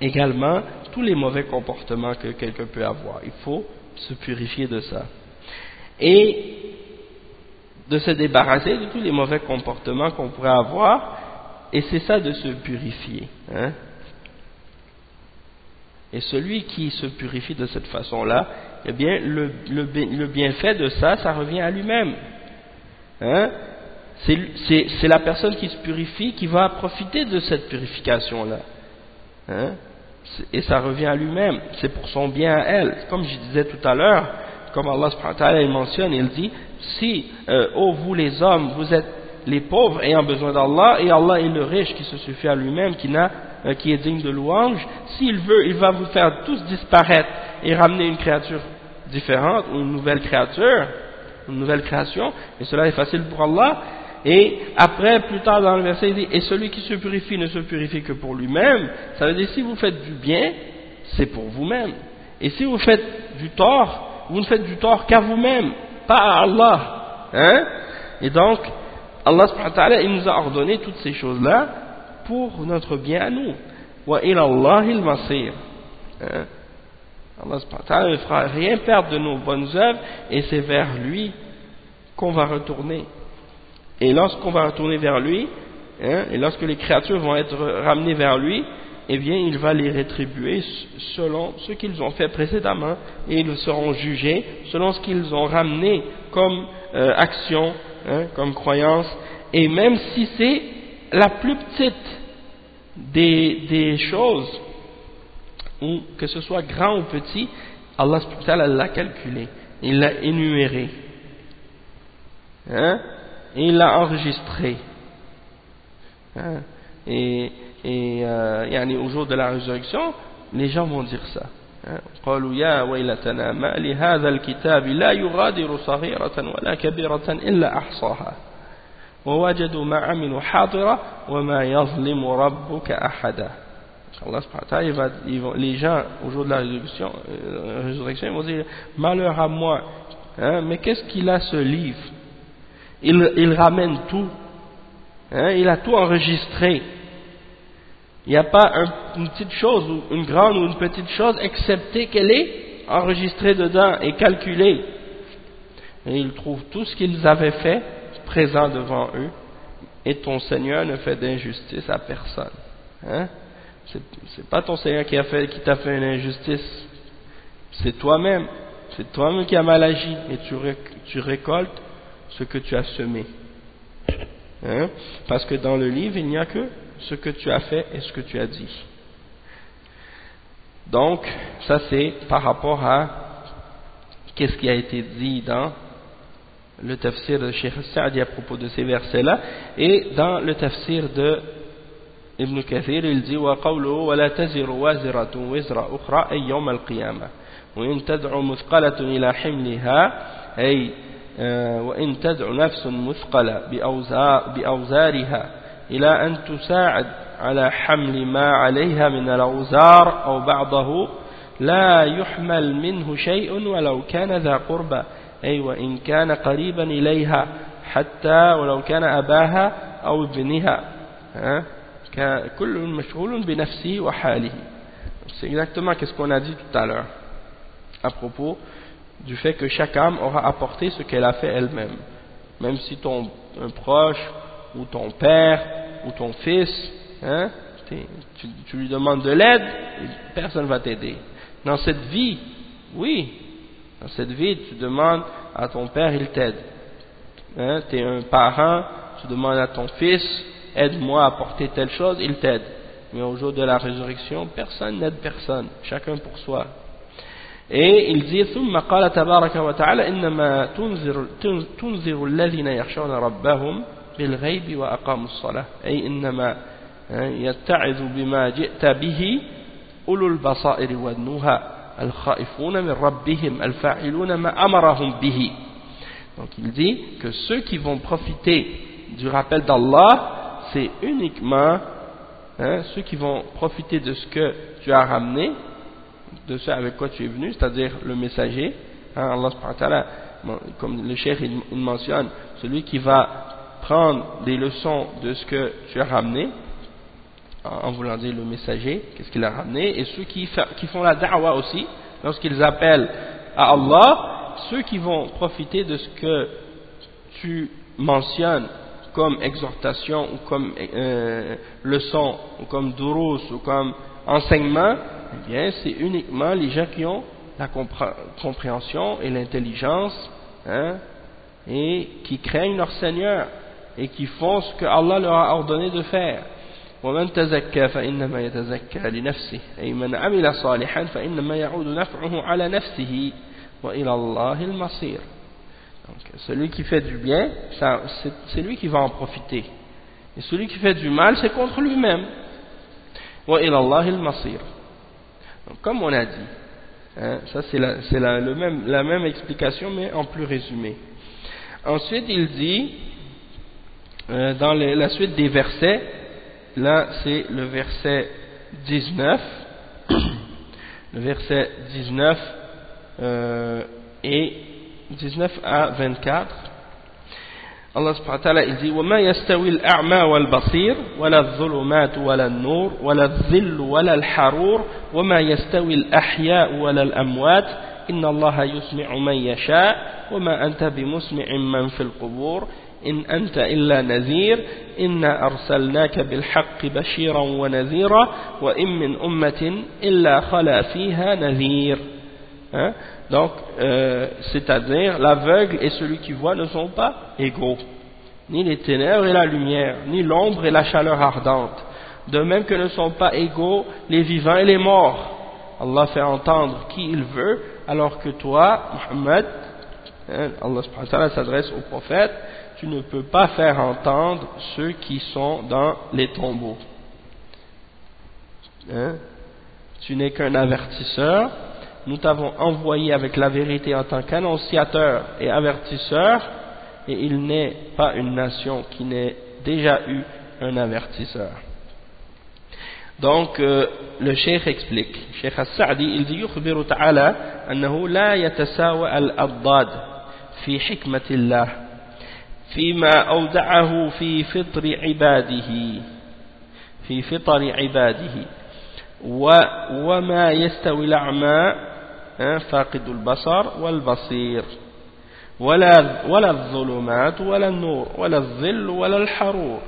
également tous les mauvais comportements que quelqu'un peut avoir. Il faut se purifier de ça. Et de se débarrasser de tous les mauvais comportements qu'on pourrait avoir et c'est ça de se purifier. Hein. Et celui qui se purifie de cette façon-là, eh bien, le, bienfait de ça, ça revient à lui-même. Hein? C'est la personne qui se purifie qui va profiter de cette purification-là. Hein? Et ça revient à lui-même. C'est pour son bien à elle. Comme je disais tout à l'heure, comme Allah subhanahu mentionne, il dit, si, euh, oh vous les hommes, vous êtes les pauvres ayant besoin d'Allah, et Allah est le riche qui se suffit à lui-même, qui euh, qui est digne de louange, s'il veut, il va vous faire tous disparaître et ramener une créature différente ou une nouvelle créature, une nouvelle création, et cela est facile pour Allah. Et après, plus tard dans le verset, il dit, et celui qui se purifie ne se purifie que pour lui-même. Ça veut dire, si vous faites du bien, c'est pour vous-même. Et si vous faites du tort, vous ne faites du tort qu'à vous-même, pas à Allah. Hein? Et donc, Allah il nous a ordonné toutes ces choses-là pour notre bien à nous. Wa il masir. Hein? Allah ne fera rien perdre de nos bonnes œuvres et c'est vers lui qu'on va retourner. Et lorsqu'on va retourner vers lui, hein, et lorsque les créatures vont être ramenées vers lui, eh bien il va les rétribuer selon ce qu'ils ont fait précédemment. Et ils seront jugés selon ce qu'ils ont ramené comme euh, action, hein, comme croyance. Et même si c'est la plus petite des, choses, ou que ce soit grand ou petit, Allah l'a calculé, il l'a énuméré, hein, et il l'a enregistré. Hein, et et euh, au jour de la résurrection, les gens vont dire ça. قالوا يا ويلتنا ما لهذا الكتاب لا يغادر صغيرة ولا كبيرة إلا أحصاها ووجدوا ما عملوا حاضرة وما يظلم ربك أحدا Allah va, ils vont, les gens au jour de la résurrection, euh, résurrection ils vont dire malheur à moi hein, mais qu'est-ce qu'il a ce livre Il, ramène tout hein, il a tout enregistré il n'y a pas une petite chose, ou une grande ou une petite chose, excepté qu'elle est enregistrée dedans et calculée. Et ils trouvent tout ce qu'ils avaient fait présent devant eux, et ton Seigneur ne fait d'injustice à personne. Hein? C'est pas ton Seigneur qui t'a fait, une injustice, c'est toi-même. C'est toi-même qui as mal agi, et tu, récoltes ce que tu as semé. Hein? Parce que dans le livre, il n'y a que ce que tu as fait et ce que tu as dit. Donc, ça c'est par rapport à qu'est-ce qui a été dit dans le tafsir de Sheikh Sa'di à propos de ces versets-là. Et dans le tafsir de Ibn Kathir, il dit وَقَوْلُهُ وَلَا تَزِرُ وَازِرَةٌ وِزْرَ أُخْرَى الْقِيَامَةِ وَإِنْ مُثْقَلَةٌ إِلَى حِمْلِهَا وإن تدعو نفس مثقلة بأوزارها إلى أن تساعد على حمل ما عليها من الأوزار أو بعضه لا يحمل منه شيء ولو كان ذا قربى. أي وإن كان قريبا إليها حتى ولو كان أباها أو ابنها. كل مشغول بنفسه وحاله. C'est exactement ce qu'on a dit tout à l'heure à propos du fait que chaque âme aura apporté ce qu'elle a fait elle-même même si ton un proche ou ton père ou ton fils hein, tu, lui demandes de l'aide personne ne va t'aider dans cette vie oui dans cette vie, tu demandes à ton père, il t'aide. Hein, tu es un parent, tu demandes à ton fils, aide-moi à porter telle chose, il t'aide. Mais au jour de la résurrection, personne n'aide personne, chacun pour soi. Et il dit ثم قال تبارك وتعالى إنما تنذر, تنذر الذين يخشون ربهم بالغيب وأقاموا الصلاة أي إنما يتعظ بما جئت به أولو البصائر والنهى donc il dit que ceux qui vont profiter du rappel d'Allah c'est uniquement hein, ceux qui vont profiter de ce que tu as ramené de ce avec quoi tu es venu c'est-à-dire le messager hein, Allah comme le cheikh il mentionne celui qui va prendre des leçons de ce que tu as ramené en voulant dire le messager, qu'est-ce qu'il a ramené, et ceux qui, font la da'wa aussi, lorsqu'ils appellent à Allah, ceux qui vont profiter de ce que tu mentionnes comme exhortation ou comme euh, leçon ou comme durus ou comme enseignement, eh bien c'est uniquement les gens qui ont la compréhension et l'intelligence hein, et qui craignent leur Seigneur et qui font ce que Allah leur a ordonné de faire. ومن تزكى فإنما يتزكى لنفسه أي من عمل صالحا فإنما يعود نفعه على نفسه وإلى الله المصير donc, celui qui fait du bien, c'est lui qui va en profiter. Et celui qui fait du mal, c'est contre lui-même. وإلى الله المصير comme on a dit hein, ça c'est la, la, même, la même explication mais en plus résumé. Ensuite il dit euh, dans la suite des versets là c'est le verset 19 (coughs) le verset 19 euh, et 19 à 24 Allah subhanahu wa ta'ala il dit وما يستوي الأعمى والبصير ولا الظلمات ولا النور ولا الظل ولا الحرور وما يستوي الأحياء ولا الأموات. إن الله يسمع من يشاء وما أنت بمسمع من في القبور. إن أنت إلا نذير إنا أرسلناك بالحق بشيرا ونذيرا وإن من أمة إلا خلا فيها نذير. Donc, euh, c'est-à-dire, l'aveugle et celui qui voit ne sont pas égaux. Ni les ténèbres et la lumière, ni l'ombre et la chaleur ardente. De même que ne sont pas égaux les vivants et les morts. Allah fait entendre qui il veut, alors que toi, Muhammad, hein, Allah s'adresse au prophète, tu ne peux pas faire entendre ceux qui sont dans les tombeaux. Hein? Tu n'es qu'un avertisseur Nous t'avons envoyé avec la vérité en tant qu'annonciateur et avertisseur, et il n'est pas une nation qui n'ait déjà eu un avertisseur. Donc, euh, le cheikh explique, cheikh As-Sa'di, il dit, يخبر تعالى أنه لا يتساوى الأضداد في حكمة الله فيما أودعه في فطر عباده في فطر عباده وما يستوي الأعمى فاقد البصر والبصير. ولا, ولا الظلمات ولا النور ولا الظل ولا الحرور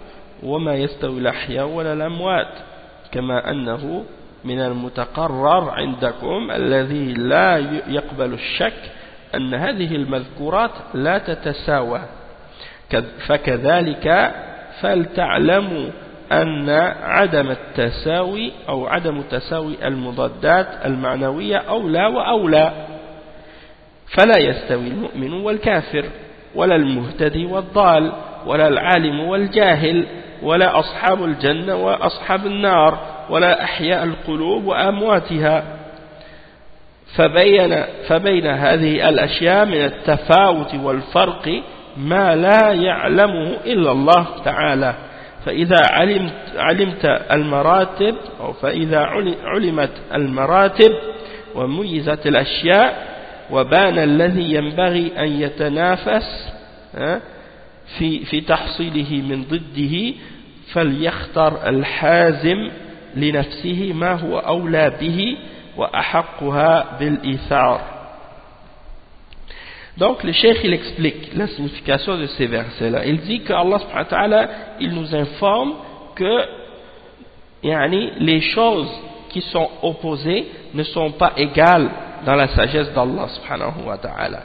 وما يستوي الأحياء ولا الأموات كما أنه من المتقرر عندكم الذي لا يقبل الشك أن هذه المذكورات لا تتساوى. فكذلك فلتعلموا أن عدم التساوي أو عدم تساوي المضادات المعنوية أولى وأولى. فلا يستوي المؤمن والكافر ولا المهتدي والضال ولا العالم والجاهل ولا أصحاب الجنة وأصحاب النار ولا أحياء القلوب وأمواتها. فبين, فبين هذه الأشياء من التفاوت والفرق ما لا يعلمه إلا الله تعالى. فإذا علمت, علمت المراتب أو فإذا علمت المراتب وميزت الأشياء وبان الذي ينبغي أن يتنافس في, في تحصيله من ضده فليختر الحازم لنفسه ما هو أولى به وأحقها بالإيثار. Donc le cheikh il explique la signification de ces versets-là. Il dit que Allah il nous informe que yani, les choses qui sont opposées ne sont pas égales dans la sagesse d'Allah subhanahu wa ta'ala.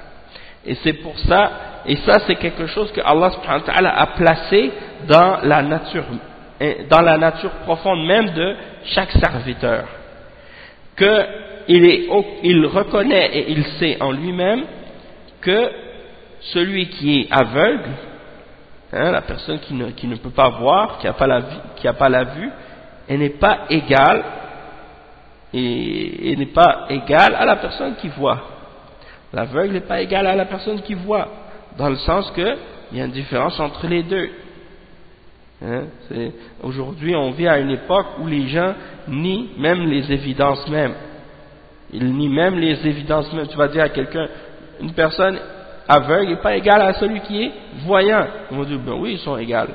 Et c'est pour ça, et ça c'est quelque chose que Allah subhanahu wa ta'ala a placé dans la nature, dans la nature profonde même de chaque serviteur. Que il, il reconnaît et il sait en lui-même que celui qui est aveugle, hein, la personne qui ne, qui ne, peut pas voir, qui n'a pas, la, pas la vue, elle n'est pas égale et, n'est pas égale à la personne qui voit. L'aveugle n'est pas égal à la personne qui voit, dans le sens que il y a une différence entre les deux. Hein, Aujourd'hui, on vit à une époque où les gens nient même les évidences même. Ils nient même les évidences même. Tu vas dire à quelqu'un, une personne aveugle n'est pas égale à celui qui est voyant. Ils vont dire, ben oui, ils sont égales.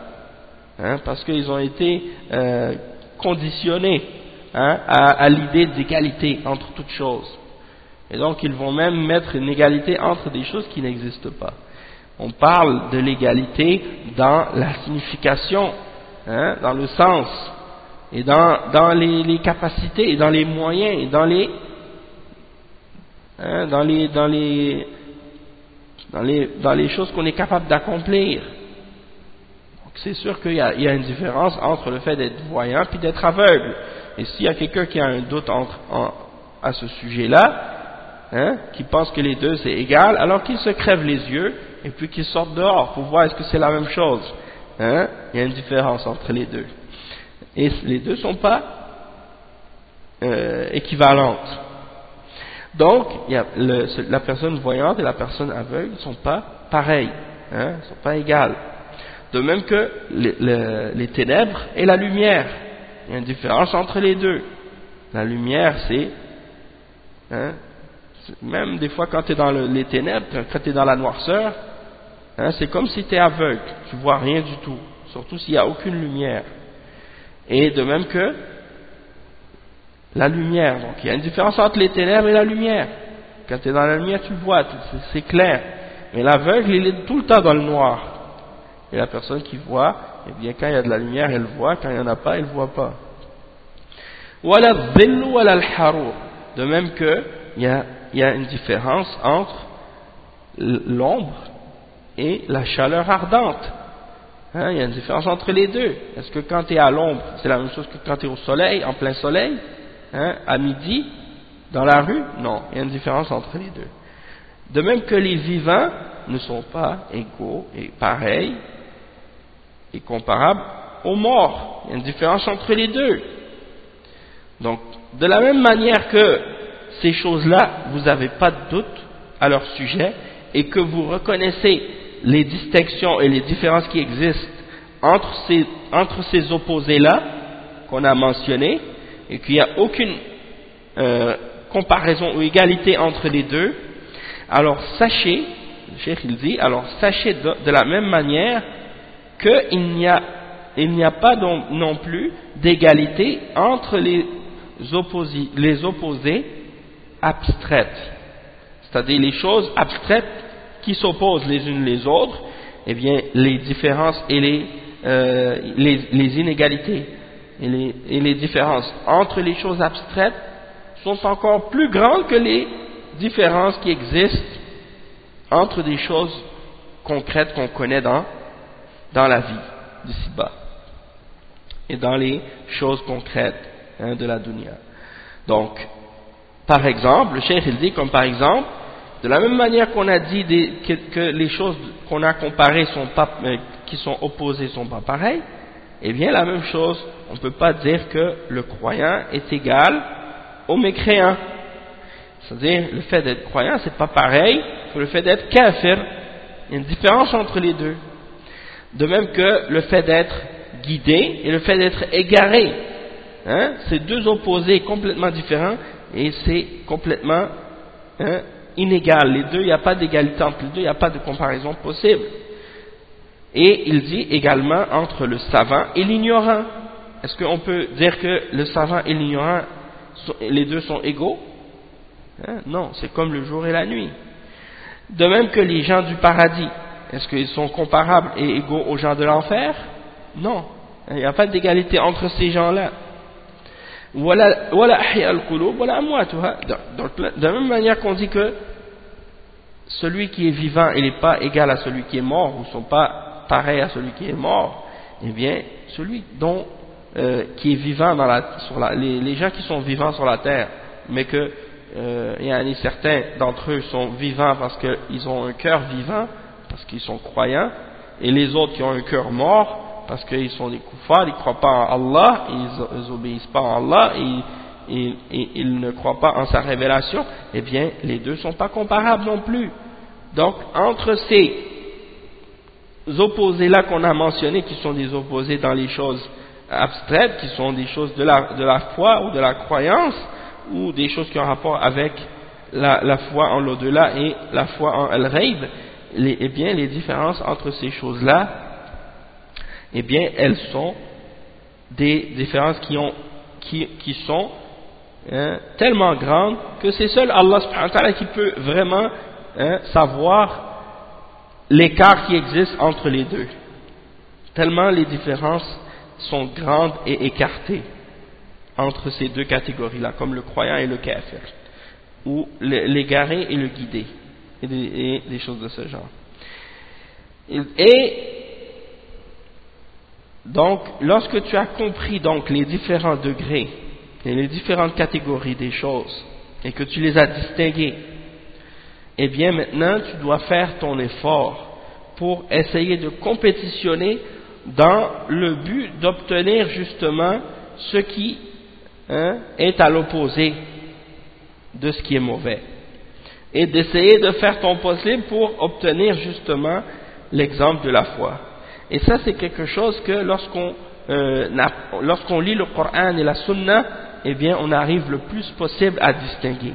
Hein, parce qu'ils ont été euh, conditionnés hein, à, l'idée d'égalité entre toutes choses. Et donc ils vont même mettre une égalité entre des choses qui n'existent pas. On parle de l'égalité dans la signification, hein, dans le sens, et dans, dans les, capacités, et dans les moyens, et dans les, dans les, dans les, dans les, dans les choses qu'on est capable d'accomplir. C'est sûr qu'il y, y, a une différence entre le fait d'être voyant et d'être aveugle. Et s'il y a quelqu'un qui a un doute entre, en, à ce sujet-là, hein, qui pense que les deux c'est égal, alors qu'il se crève les yeux et puis qu'il sorte dehors pour voir est-ce que c'est la même chose. Hein. Il y a une différence entre les deux. Et les deux ne sont pas euh, équivalentes. Donc, la personne voyante et la personne aveugle ne sont pas pareilles, hein, ne sont pas égales. De même que les, ténèbres et la lumière. Il y a une différence entre les deux. La lumière, c'est Hein? Même des fois quand tu es dans le, les ténèbres, quand tu es dans la noirceur, hein, c'est comme si tu aveugle, tu vois rien du tout, surtout s'il n'y a aucune lumière. Et de même que la lumière, donc il y a une différence entre les ténèbres et la lumière. Quand tu es dans la lumière, tu vois, c'est clair. Mais l'aveugle, il est tout le temps dans le noir. Et la personne qui voit, eh bien quand il y a de la lumière, elle voit, quand il n'y en a pas, elle ne voit pas. De même qu'il y a, y a une différence entre l'ombre et la chaleur ardente. Hein, il y a une différence entre les deux. Est-ce que quand tu es à l'ombre, c'est la même chose que quand tu es au soleil, en plein soleil, hein, à midi, dans la rue Non, il y a une différence entre les deux. De même que les vivants ne sont pas égaux et pareils et comparables aux morts. Il y a une différence entre les deux. Donc, de la même manière que ces choses-là, vous n'avez pas de doute à leur sujet et que vous reconnaissez les distinctions et les différences qui existent entre ces, entre ces opposés-là qu'on a mentionnés et qu'il n'y a aucune euh, comparaison ou égalité entre les deux, alors sachez, le il dit, alors sachez de, la même manière qu'il n'y a, a pas non, plus d'égalité entre les opposés, abstraites, c'est-à-dire les choses abstraites qui s'opposent les unes les autres, eh bien les différences et les, euh, les, les, inégalités et les, et les différences entre les choses abstraites sont encore plus grandes que les différences qui existent entre des choses concrètes qu'on connaît dans, dans la vie d'ici-bas et dans les choses concrètes hein, de la dunya. Donc, par exemple, le cheikh il dit comme par exemple, de la même manière qu'on a dit des, que, les choses qu'on a comparées sont pas, euh, qui sont opposées sont pas pareilles, eh bien la même chose, on ne peut pas dire que le croyant est égal au mécréant. C'est-à-dire, le fait d'être croyant, c'est pas pareil que le fait d'être kafir. Il y a une différence entre les deux. De même que le fait d'être guidé et le fait d'être égaré. Hein, c'est deux opposés complètement différents et c'est complètement hein, inégal. Les deux, il n'y a pas d'égalité entre les deux, il n'y a pas de comparaison possible. Et il dit également entre le savant et l'ignorant. Est-ce qu'on peut dire que le savant et l'ignorant, les deux sont égaux? Hein? Non, c'est comme le jour et la nuit. De même que les gens du paradis, est-ce qu'ils sont comparables et égaux aux gens de l'enfer? Non, il n'y a pas d'égalité entre ces gens-là. Voilà, voilà voilà Donc, de la même manière qu'on dit que celui qui est vivant, il n'est pas égal à celui qui est mort, ou ne sont pas pareils à celui qui est mort, eh bien, celui dont, euh, qui est vivant dans la, sur la, les, gens qui sont vivants sur la terre, mais que, euh, il y a certains d'entre eux sont vivants parce qu'ils ont un cœur vivant, parce qu'ils sont croyants, et les autres qui ont un cœur mort, parce qu'ils sont des koufars, ils ne croient pas en Allah, ils n'obéissent pas en Allah, et, ils ne croient pas en sa révélation, eh bien, les deux ne sont pas comparables non plus. Donc, entre ces opposés-là qu'on a mentionnés, qui sont des opposés dans les choses abstraites, qui sont des choses de la, de la foi ou de la croyance, ou des choses qui ont rapport avec la, foi en l'au-delà et la foi en Al-Ghaib, eh bien, les différences entre ces choses-là eh bien, elles sont des différences qui, ont, qui, qui sont hein, tellement grandes que c'est seul Allah qui peut vraiment hein, savoir l'écart qui existe entre les deux. Tellement les différences sont grandes et écartées entre ces deux catégories-là, comme le croyant et le kafir, ou l'égaré et le guidé, et des, choses de ce genre. Et donc, lorsque tu as compris donc les différents degrés et les différentes catégories des choses, et que tu les as distinguées, eh bien maintenant tu dois faire ton effort pour essayer de compétitionner dans le but d'obtenir justement ce qui hein, est à l'opposé de ce qui est mauvais. Et d'essayer de faire ton possible pour obtenir justement l'exemple de la foi. Et ça c'est quelque chose que lorsqu'on euh, lorsqu'on lit le Coran et la Sunna, eh bien on arrive le plus possible à distinguer.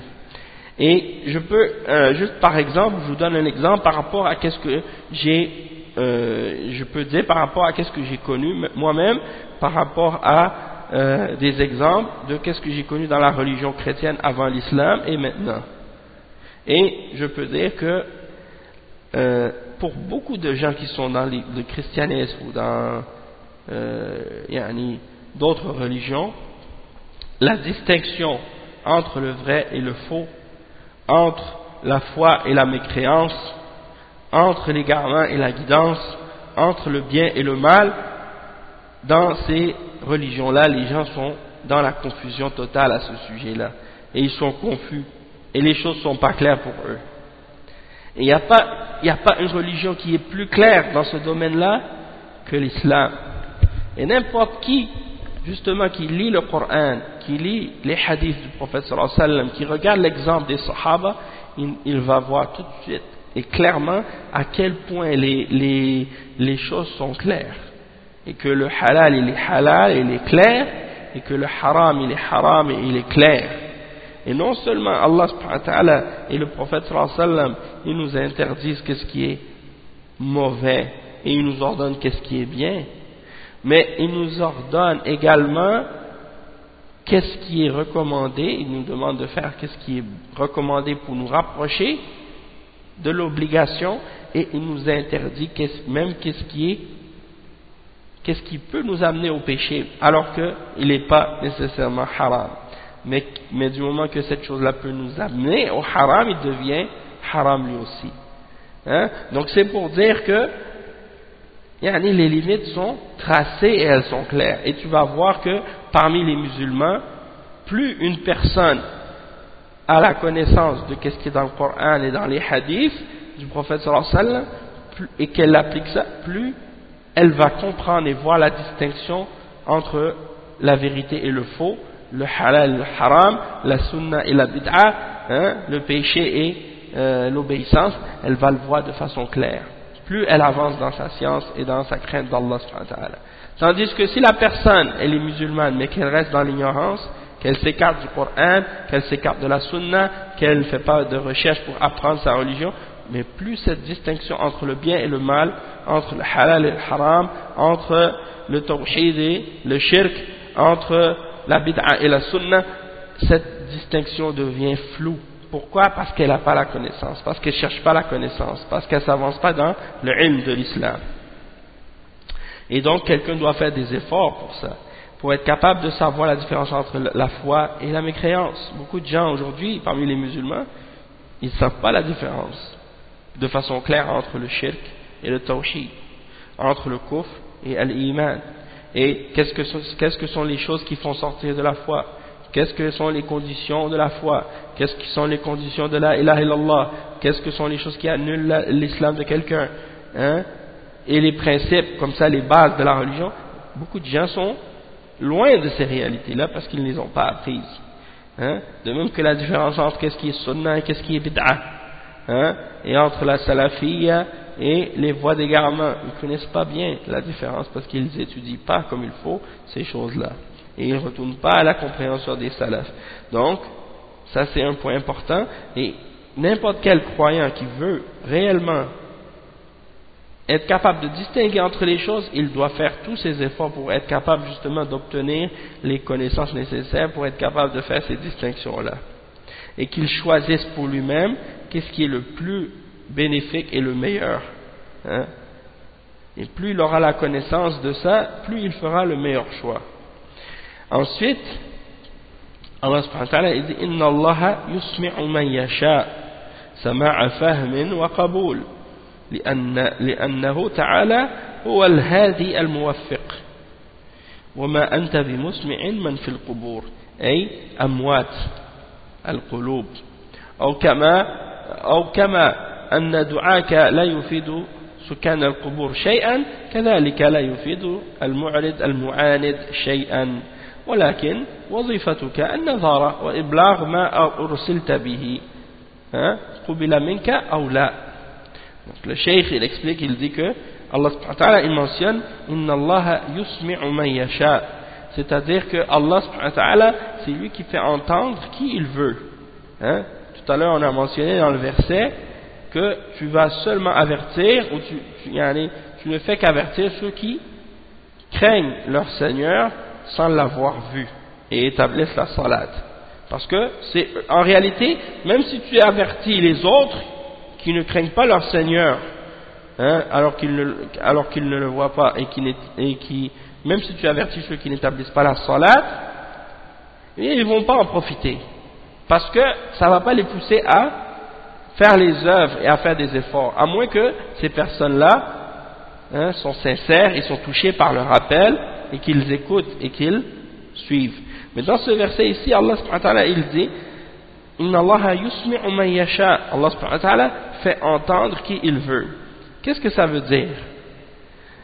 Et je peux, euh, juste par exemple, je vous donne un exemple par rapport à qu'est-ce que j'ai, euh, je peux dire par rapport à qu'est-ce que j'ai connu moi-même, par rapport à euh, des exemples de qu'est-ce que j'ai connu dans la religion chrétienne avant l'islam et maintenant. Et je peux dire que pour beaucoup de gens qui sont dans le christianisme ou dans d'autres religions, la distinction entre le vrai et le faux entre la foi et la mécréance, entre l'égarement et la guidance, entre le bien et le mal, dans ces religions-là, les gens sont dans la confusion totale à ce sujet-là. Et ils sont confus. Et les choses ne sont pas claires pour eux. Et il n'y a, a pas une religion qui est plus claire dans ce domaine-là que l'islam. Et n'importe qui, justement, qui lit le Coran, qui lit les hadiths du prophète sallallahu alayhi wa sallam, qui regarde l'exemple des sahaba, il, va voir tout de suite et clairement à quel point les, les, les choses sont claires. Et que le halal il est halal, il est clair, et que le haram il est haram et il est clair. Et non seulement Allah subhanahu wa et le prophète sallallahu alayhi wa sallam, ils nous interdisent qu'est-ce qui est mauvais et ils nous ordonnent qu'est-ce qui est bien, mais ils nous ordonnent également qu'est-ce qui est recommandé, il nous demande de faire qu'est-ce qui est recommandé pour nous rapprocher de l'obligation. Et il nous interdit même qu'est-ce qui est qu'est-ce qui peut nous amener au péché alors qu'il n'est pas nécessairement haram. Mais, mais, du moment que cette chose-là peut nous amener au haram il devient haram lui aussi. Hein? donc c'est pour dire que les limites sont tracées et elles sont claires. Et tu vas voir que parmi les musulmans, plus une personne a la connaissance de ce qui est dans le Coran et dans les hadiths du prophète sallallahu et qu'elle applique ça, plus elle va comprendre et voir la distinction entre la vérité et le faux, le halal et le haram, la sunna et la bid'a, hein, le péché et euh, l'obéissance, elle va le voir de façon claire plus elle avance dans sa science et dans sa crainte d'Allah Tandis que si la personne, elle est musulmane, mais qu'elle reste dans l'ignorance, qu'elle s'écarte du Coran, qu'elle s'écarte de la Sunna, qu'elle ne fait pas de recherche pour apprendre sa religion, mais plus cette distinction entre le bien et le mal, entre le halal et le haram, entre le tawhid et le shirk, entre la bid'a et la sunna, cette distinction devient floue pourquoi? Parce qu'elle n'a pas la connaissance, parce qu'elle ne cherche pas la connaissance, parce qu'elle ne s'avance pas dans le ilm de l'islam. Et donc quelqu'un doit faire des efforts pour ça, pour être capable de savoir la différence entre la foi et la mécréance. Beaucoup de gens aujourd'hui, parmi les musulmans, ils ne savent pas la différence de façon claire entre le shirk et le tawhid, entre le kufr et l'iman. Et qu'est-ce que sont les choses qui font sortir de la foi? Qu'est-ce que sont les conditions de la foi? Qu'est-ce que sont les conditions de la ilaha illallah? Qu'est-ce que sont les choses qui annulent l'islam de quelqu'un? Hein? Et les principes, comme ça, les bases de la religion, beaucoup de gens sont loin de ces réalités-là parce qu'ils ne les ont pas apprises. Hein? De même que la différence entre qu'est-ce qui est sunnah et qu'est-ce qui est bid'a. Hein? Et entre la salafiyya et les voies d'égarement. Ils ne connaissent pas bien la différence parce qu'ils n'étudient pas comme il faut ces choses-là et ils ne retournent pas à la compréhension des salafs. Donc, ça c'est un point important, et n'importe quel croyant qui veut réellement être capable de distinguer entre les choses, il doit faire tous ses efforts pour être capable justement d'obtenir les connaissances nécessaires pour être capable de faire ces distinctions-là. Et qu'il choisisse pour lui-même qu'est-ce qui est le plus bénéfique et le meilleur Hein. Et plus il aura la connaissance de ça, plus il fera le meilleur choix. Ensuite, Allah subhanahu wa ta'ala dit Inna Allah yusmi'u man yasha سماع فهم وقبول لأن لأنه تعالى هو الهادي الموفق وما أنت بمسمع من في القبور أي أموات القلوب أو كما أو كما أن دعاك لا يفيد سكان القبور شيئا كذلك لا يفيد المعرض المعاند شيئا ولكن وظيفتك النظارة وإبلاغ ما أرسلت به قبل منك أو لا Donc le cheikh il explique, il dit que Allah subhanahu wa ta'ala il mentionne Inna Allah yusmi'u man yasha c'est-à-dire que Allah subhanahu wa ta'ala c'est lui qui fait entendre qui il veut hein? tout à l'heure on a mentionné dans le verset que tu vas seulement avertir, ou tu, tu, tu ne fais qu'avertir ceux qui craignent leur Seigneur sans l'avoir vu et établissent la salade. Parce que c'est en réalité, même si tu avertis les autres qui ne craignent pas leur Seigneur, hein, alors qu'ils ne, alors ne le voient pas et qui, même si tu avertis ceux qui n'établissent pas la salade, ils ne vont pas en profiter. Parce que ça ne va pas les pousser à faire les œuvres et à faire des efforts, à moins que ces personnes-là hein, sont sincères et sont touchés par le rappel et qu'ils écoutent et qu'ils suivent. Mais dans ce verset ici, Allah il dit Inna Allah yusmi'u man yasha. Allah fait entendre qui il veut. Qu'est-ce que ça veut dire?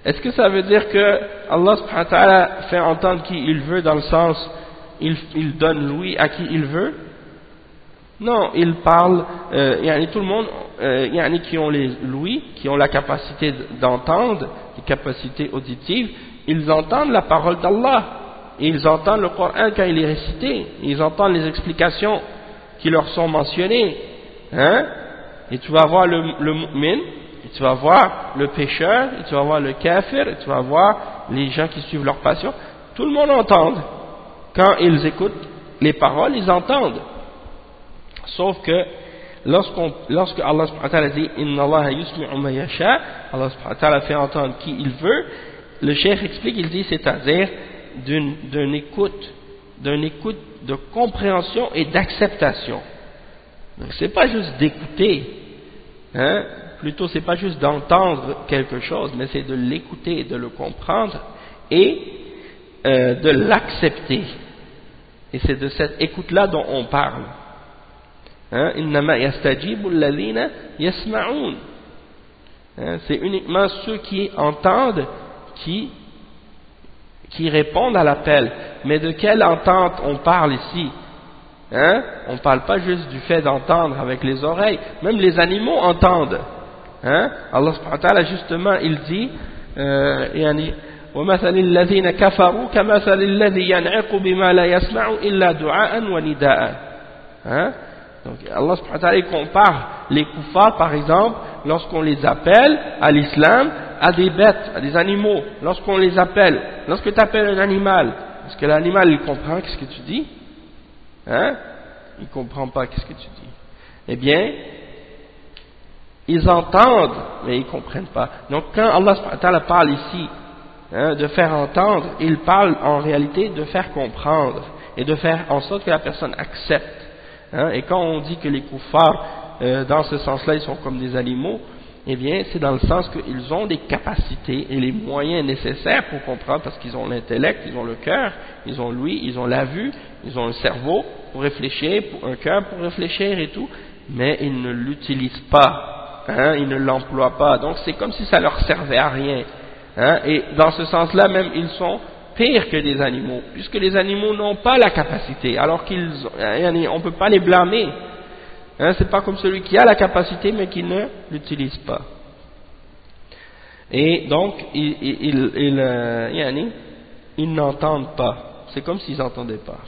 Est-ce que ça veut dire que Allah fait entendre qui il veut dans le sens il, il donne l'ouïe à qui il veut? Non, il parle, euh, tout le monde, euh, qui ont les louis, qui ont la capacité d'entendre, les capacités auditives, ils entendent la parole d'Allah, ils entendent le Coran quand il est récité, ils entendent les explications qui leur sont mentionnées, hein, et tu vas voir le, le mu'min, et tu vas voir le pécheur, et tu vas voir le kafir, et tu vas voir les gens qui suivent leur passion, tout le monde entend, quand ils écoutent les paroles, ils entendent, Sauf que lorsque Allah subhanahu wa ta'ala dit Inna Allah yusmi'u Allah subhanahu wa ta'ala fait entendre qui il veut, le chef explique, il dit c'est-à-dire d'une écoute, d'une écoute de compréhension et d'acceptation. Donc c'est pas juste d'écouter, hein, plutôt c'est pas juste d'entendre quelque chose, mais c'est de l'écouter, de le comprendre et euh, de l'accepter. Et c'est de cette écoute-là dont on parle. Hein, hein, c'est uniquement ceux qui entendent qui, qui répondent à l'appel. Mais de quelle entente on parle ici hein? On ne parle pas juste du fait d'entendre avec les oreilles. Même les animaux entendent. Hein? Allah subhanahu wa ta'ala justement il dit euh, ومثل الذين كفروا كمثل الذي ينعق بما لا يسمع إلا دعاء ونداء hein? Donc Allah subhanahu wa ta'ala compare les kuffars par exemple lorsqu'on les appelle à l'islam à des bêtes, à des animaux. Lorsqu'on les appelle, lorsque tu appelles un animal, est-ce que l'animal il comprend qu'est-ce que tu dis Hein? Il comprend pas qu'est-ce que tu dis. Eh bien, ils entendent, mais ils ne comprennent pas. Donc quand Allah parle ici hein, de faire entendre, il parle en réalité de faire comprendre et de faire en sorte que la personne accepte. Hein, et quand on dit que les koufars, euh, dans ce sens-là, ils sont comme des animaux, eh bien, c'est dans le sens qu'ils ont des capacités et les moyens nécessaires pour comprendre, parce qu'ils ont l'intellect, ils ont le cœur, ils ont l'ouïe, ils ont la vue, ils ont un cerveau pour réfléchir, pour un cœur pour réfléchir et tout, mais ils ne l'utilisent pas, hein, ils ne l'emploient pas. Donc c'est comme si ça leur servait à rien. Hein, et dans ce sens-là, même, ils sont pire que des animaux, puisque les animaux n'ont pas la capacité, alors qu'ils, on ne peut pas les blâmer. Hein, c'est pas comme celui qui a la capacité mais qui ne l'utilise pas. Et donc, ils, ils, ils, ils n'entendent pas. C'est comme s'ils n'entendaient pas.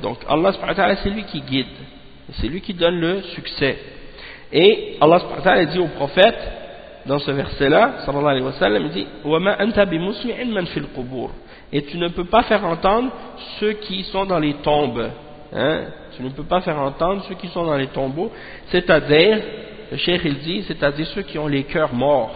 donc Allah c'est lui qui guide c'est lui qui donne le succès et Allah dit au prophète dans ce verset-là, sallallahu alayhi wa il dit Et tu ne peux pas faire entendre ceux qui sont dans les tombes. hein, tu ne peux pas faire entendre ceux qui sont dans les tombeaux, c'est-à-dire, le il dit, c'est-à-dire ceux qui ont les cœurs morts.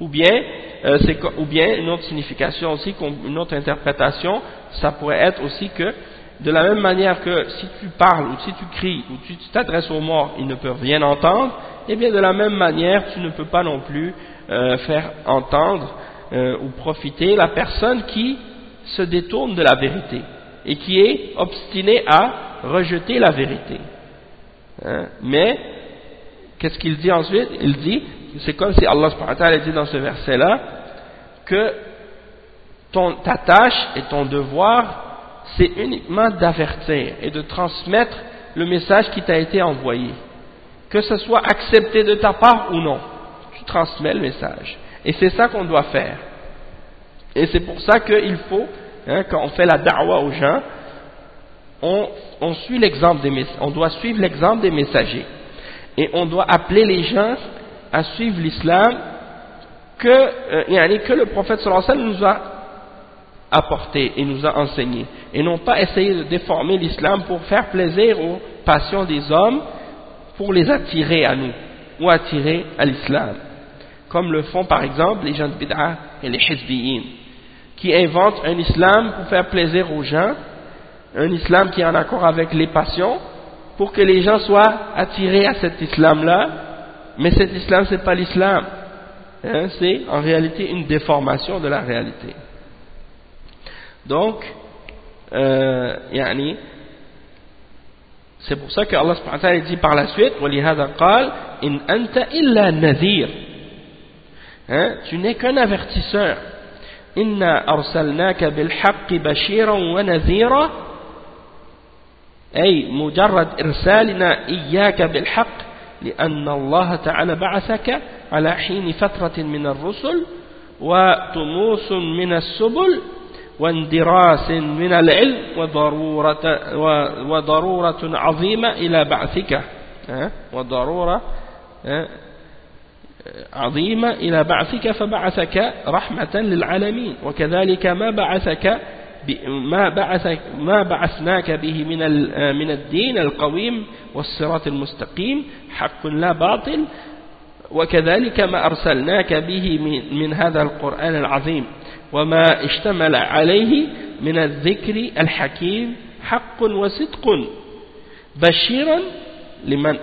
Ou bien, euh, ou bien une autre signification aussi, une autre interprétation, ça pourrait être aussi que de la même manière que si tu parles ou si tu cries ou tu t'adresses aux morts, ils ne peuvent rien entendre, et eh bien de la même manière, tu ne peux pas non plus euh, faire entendre euh, ou profiter la personne qui se détourne de la vérité et qui est obstiné à rejeter la vérité. Hein? Mais, qu'est-ce qu'il dit ensuite? Il dit, c'est comme si Allah a dit dans ce verset-là, que ta tâche et ton devoir c'est uniquement d'avertir et de transmettre le message qui t'a été envoyé. Que ce soit accepté de ta part ou non, tu transmets le message. Et c'est ça qu'on doit faire. Et c'est pour ça qu'il faut, hein, quand on fait la da'wa aux gens, on, suit l'exemple des on doit suivre l'exemple des messagers. Et on doit appeler les gens à suivre l'islam que, euh, que le prophète sallallahu alayhi wa nous a apporté et nous a enseigné et non pas essayer de déformer l'islam pour faire plaisir aux passions des hommes pour les attirer à nous ou attirer à l'islam comme le font par exemple les gens de bid'ah et les hizbiyin qui inventent un islam pour faire plaisir aux gens un islam qui est en accord avec les passions pour que les gens soient attirés à cet islam là mais cet islam c'est pas l'islam hein, c'est en réalité une déformation de la réalité donc euh, يعني c'est pour ça que Allah subhanahu wa ta'ala dit par la suite ولهذا قال إن أنت إلا نذير hein? tu n'es qu'un avertisseur. إنا أرسلناك بالحق بشيرا ونذيرا أي مجرد إرسالنا إياك بالحق لأن الله تعالى بعثك على حين فترة من الرسل وطموس من السبل واندراس من العلم وضرورة, وضرورة عظيمة إلى بعثك وضرورة عظيمة إلى بعثك فبعثك رحمة للعالمين. وكذلك ما بعثك ما, بعثك ما بعثناك به من من الدين القويم والصراط المستقيم. حق لا باطل. وكذلك ما أرسلناك به من هذا القرآن العظيم. وما اشتمل عليه من الذكر الحكيم. حق وصدق. بشيرا لمن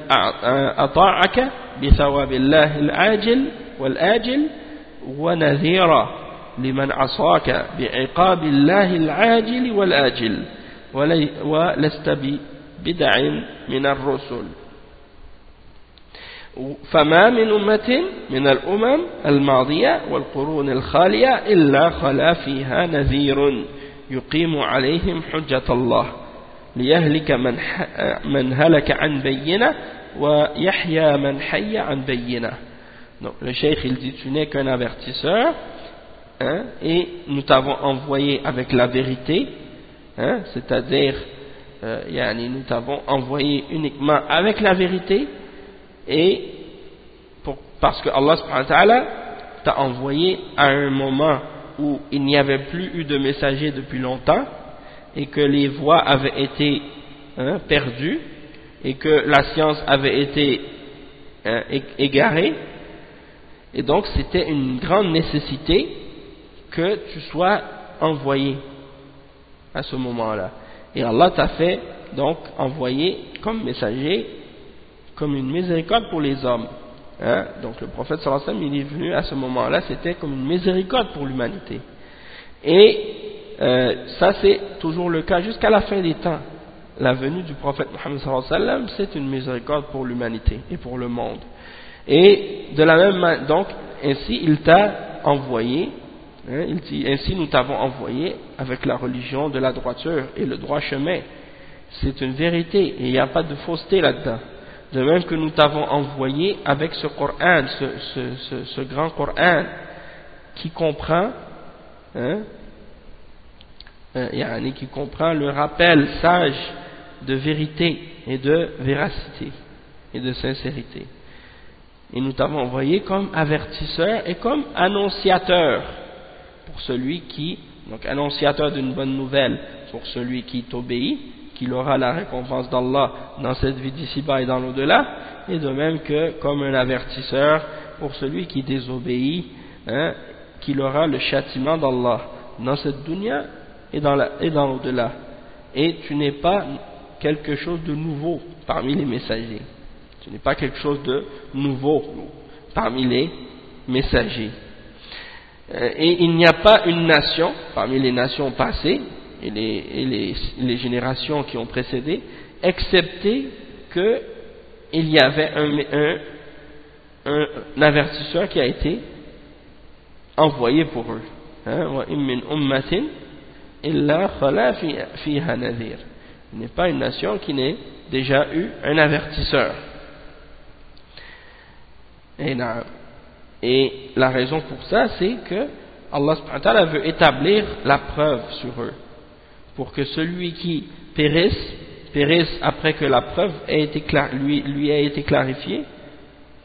أطاعك بثواب الله العاجل والآجل ونذيرا لمن عصاك بعقاب الله العاجل والآجل ولست ببدع من الرسل. فما من أمة من الأمم الماضية والقرون الخالية إلا خلا فيها نذير يقيم عليهم حجة الله. ليهلك من, من هلك عن بينة ويحيى من حي عن بينة Donc, le cheikh il dit tu n'es qu'un avertisseur hein, et nous t'avons envoyé avec la vérité hein, c'est-à-dire euh, yani, nous t'avons envoyé uniquement avec la vérité et parce que Allah t'a envoyé à un moment où il n'y avait plus eu de messagers depuis longtemps et que les voix avaient été hein, perdues et que la science avait été hein, égarée et donc c'était une grande nécessité que tu sois envoyé à ce moment-là et Allah t'a fait donc envoyer comme messager comme une miséricorde pour les hommes. Hein? Donc le prophète sallallahu il est venu à ce moment-là, c'était comme une miséricorde pour l'humanité. Et euh, ça c'est toujours le cas jusqu'à la fin des temps. La venue du prophète sallam, c'est une miséricorde pour l'humanité et pour le monde. Et de la même donc ainsi il t'a envoyé, hein, il dit, ainsi nous t'avons envoyé avec la religion de la droiture et le droit chemin. C'est une vérité et il n'y a pas de fausseté là-dedans de même que nous t'avons envoyé avec ce Coran, ce, grand Coran qui comprend hein, euh, qui comprend le rappel sage de vérité et de véracité et de sincérité. Et nous t'avons envoyé comme avertisseur et comme annonciateur pour celui qui, donc annonciateur d'une bonne nouvelle pour celui qui t'obéit, qu'il aura la récompense d'Allah dans cette vie d'ici-bas et dans l'au-delà, et de même que comme un avertisseur pour celui qui désobéit, hein, qu'il aura le châtiment d'Allah dans cette dunya et dans l'au-delà. Et tu n'es pas quelque chose de nouveau parmi les messagers. Tu n'es pas quelque chose de nouveau parmi les messagers. Euh, et il n'y a pas une nation parmi les nations passées et les, générations qui ont précédé, excepté qu'il y avait un, un, avertisseur qui a été envoyé pour eux. Hein, il n'est pas une nation qui n'ait déjà eu un avertisseur. Et la raison pour ça, c'est que Allah veut établir la preuve sur eux, pour que celui qui périsse, périsse après que la preuve lui, lui a été clarifiée,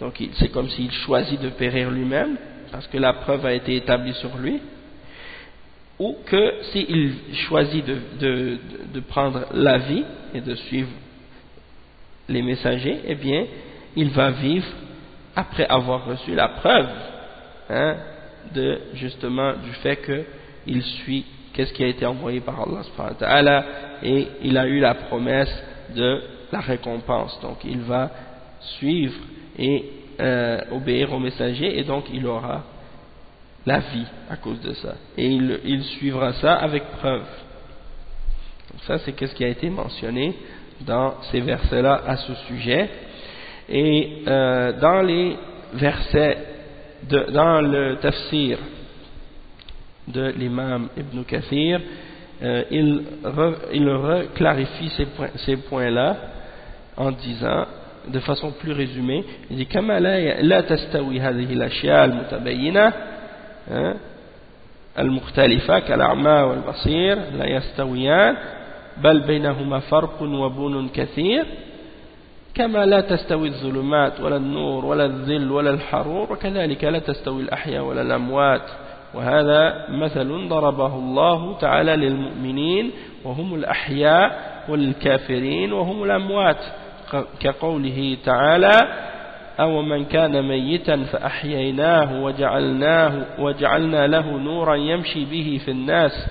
donc c'est comme s'il choisit de périr lui-même, parce que la preuve a été établie sur lui, ou que s'il choisit de, prendre la vie et de suivre les messagers, eh bien, il va vivre après avoir reçu la preuve hein, de justement du fait qu'il suit qu'est-ce qui a été envoyé par Allah et il a eu la promesse de la récompense. Donc il va suivre et euh, obéir au messager et donc il aura la vie à cause de ça. Et il, suivra ça avec preuve. Ça, c'est ce qui a été mentionné dans ces versets-là à ce sujet. Et euh, dans les versets, dans le tafsir de l'imam Ibn Kathir, euh, il, re, reclarifie ces, points-là en disant de façon plus résumée, il dit « Kama la tastawi hadhihi al-mutabayyina » المختلفة كالأعمى والبصير لا يستويان بل بينهما فرق وبون كثير كما لا تستوي الظلمات ولا النور ولا الذل ولا الحرور وكذلك لا تستوي الأحياء ولا الأموات. وهذا مثل ضربه الله تعالى للمؤمنين وهم الأحياء والكافرين وهم الأموات كقوله تعالى أو من كان ميتا فأحييناه وجعلناه وجعلنا له نورا يمشي به في الناس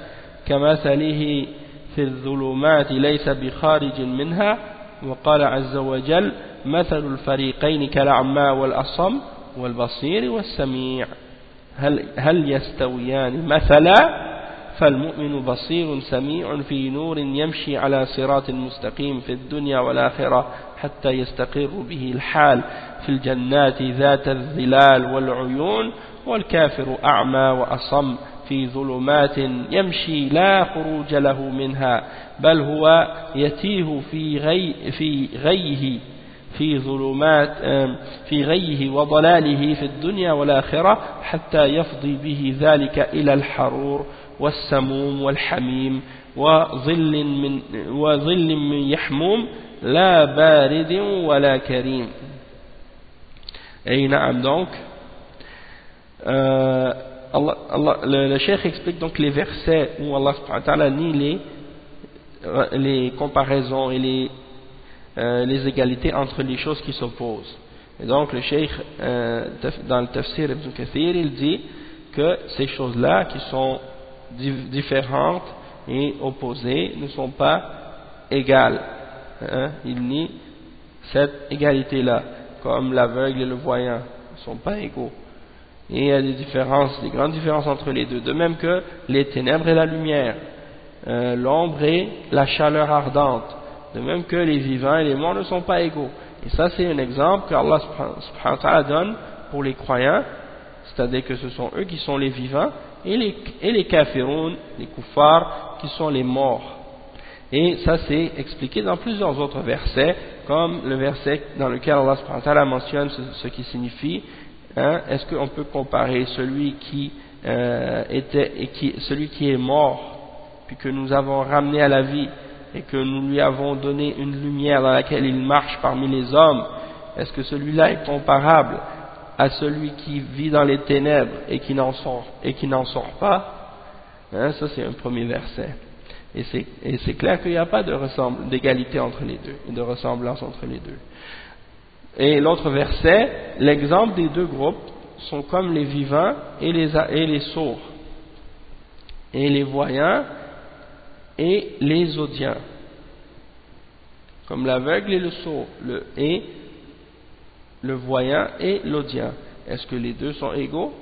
كمثله في الظلمات ليس بخارج منها وقال عز وجل مثل الفريقين كالأعمى والأصم والبصير والسميع هل, هل يستويان مثلا فالمؤمن بصير سميع في نور يمشي على صراط مستقيم في الدنيا والآخرة حتى يستقر به الحال في الجنات ذات الظلال والعيون والكافر أعمى وأصم في ظلمات يمشي لا خروج له منها بل هو يتيه في غي في غيه في ظلمات في غيه وضلاله في الدنيا والآخرة حتى يفضي به ذلك إلى الحرور والسموم والحميم وظل من وظل من يحموم لا بارد ولا كريم أي نعم donc euh, Allah, Allah, le, le cheikh explique donc les versets où Allah subhanahu nie les, euh, les comparaisons et les, euh, les égalités entre les choses qui s'opposent. Et donc le cheikh, euh, dans le tafsir Ibn Kathir, il dit que ces choses-là qui sont différentes et opposées ne sont pas égales. Hein? Il nie cette égalité-là, comme l'aveugle et le voyant ne sont pas égaux. Et il y a des différences, des grandes différences entre les deux. De même que les ténèbres et la lumière, euh, l'ombre et la chaleur ardente. De même que les vivants et les morts ne sont pas égaux. Et ça, c'est un exemple que Allah subhanahu wa ta'ala donne pour les croyants, c'est-à-dire que ce sont eux qui sont les vivants, et les, et les kafiroun, les qui sont les morts. Et ça, c'est expliqué dans plusieurs autres versets, comme le verset dans lequel Allah mentionne ce qui signifie Hein, est-ce qu'on peut comparer celui qui euh, était et qui, celui qui est mort, puis que nous avons ramené à la vie et que nous lui avons donné une lumière dans laquelle il marche parmi les hommes, est-ce que celui-là est comparable à celui qui vit dans les ténèbres et qui n'en sort et qui n'en sort pas hein, Ça c'est un premier verset. Et c'est clair qu'il n'y a pas d'égalité entre les deux, de ressemblance entre les deux. Et l'autre verset, l'exemple des deux groupes sont comme les vivants et les, et les sourds, et les voyants et les audients, comme l'aveugle et le sourd, le, et le voyant et l'audient. Est-ce que les deux sont égaux?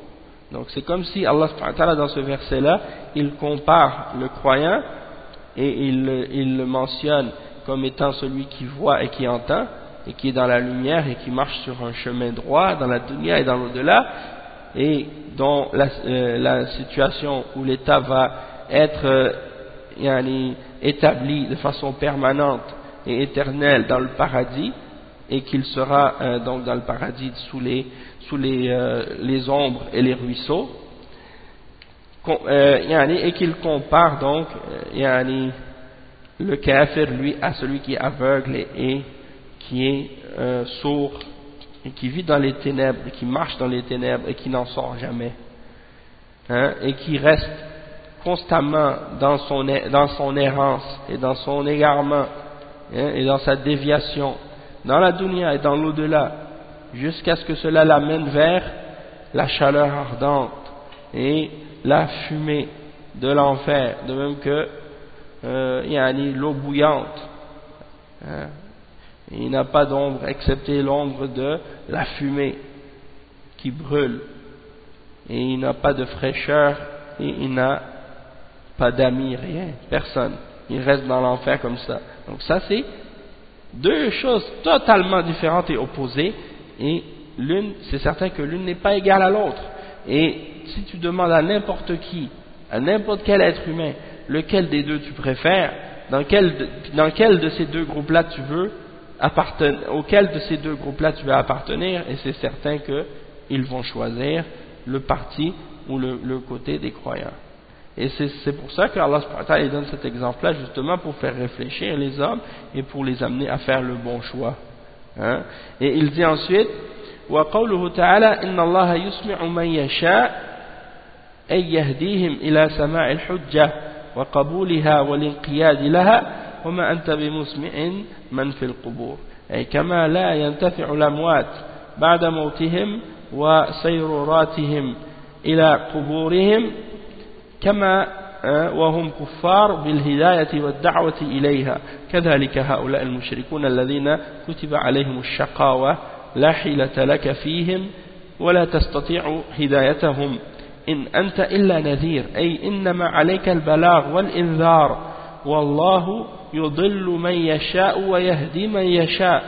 Donc c'est comme si Allah dans ce verset-là, il compare le croyant et il, le mentionne comme étant celui qui voit et qui entend, et qui est dans la lumière et qui marche sur un chemin droit dans la dunya et dans l'au-delà, et dont la, euh, situation où l'état va être euh, établi de façon permanente et éternelle dans le paradis, et qu'il sera euh, donc dans le paradis sous les, sous les, euh, les ombres et les ruisseaux, euh, et qu'il compare donc le kafir lui à celui qui est aveugle et qui est sourd et qui vit dans les ténèbres, et qui marche dans les ténèbres et qui n'en sort jamais, hein, et qui reste constamment dans son, dans son errance et dans son égarement hein, et dans sa déviation, dans la dunya et dans l'au-delà, jusqu'à ce que cela l'amène vers la chaleur ardente et la fumée de l'enfer, de même que euh, l'eau bouillante. Hein, il n'a pas d'ombre excepté l'ombre de la fumée qui brûle. Et il n'a pas de fraîcheur et il n'a pas d'amis, rien, personne. Il reste dans l'enfer comme ça. Donc ça c'est deux choses totalement différentes et opposées et l'une, c'est certain que l'une n'est pas égale à l'autre. Et si tu demandes à n'importe qui, à n'importe quel être humain, lequel des deux tu préfères, dans quel dans quel de ces deux groupes-là tu veux, auquel de ces deux groupes-là tu vas appartenir, et c'est certain qu'ils vont choisir le parti ou le, côté des croyants. Et c'est pour ça qu'Allah donne cet exemple-là justement pour faire réfléchir les hommes et pour les amener à faire le bon choix. Hein. Et il dit ensuite, وقوله تعالى إن الله يسمع من يشاء أي يهديهم إلى سماع الحجة وقبولها والانقياد لها وما أنت بمسمع من في القبور أي كما لا ينتفع الأموات بعد موتهم وسيروراتهم إلى قبورهم كما آه، وهم كفار بالهداية والدعوة إليها. كذلك هؤلاء المشركون الذين كتب عليهم الشقاوة لا حيلة لك فيهم ولا تستطيع هدايتهم. إن أنت إلا نذير أي إنما عليك البلاغ والإنذار. والله يضل من يشاء ويهدي من يشاء.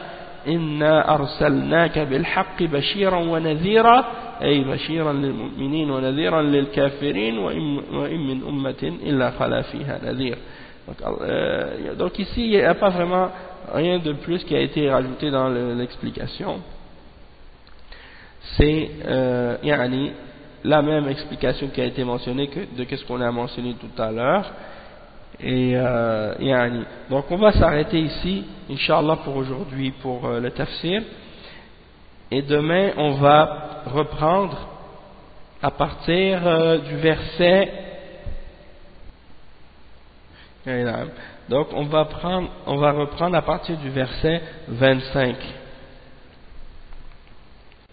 إنا أرسلناك بالحق بشيرا ونذيرا أي بشيرا للمؤمنين ونذيرا للكافرين وإن من أمة إلا خلا فيها نذير euh, donc ici il n'y a pas vraiment rien de plus qui a été rajouté dans l'explication c'est euh, yani, la même explication qui a été mentionnée que de ce qu'on a mentionné tout à l'heure Et euh, yani. Donc on va s'arrêter ici, Inch'Allah pour aujourd'hui, pour euh, le tafsir. Et demain on va reprendre à partir euh, du verset. Donc on va, prendre, on va reprendre à partir du verset 25.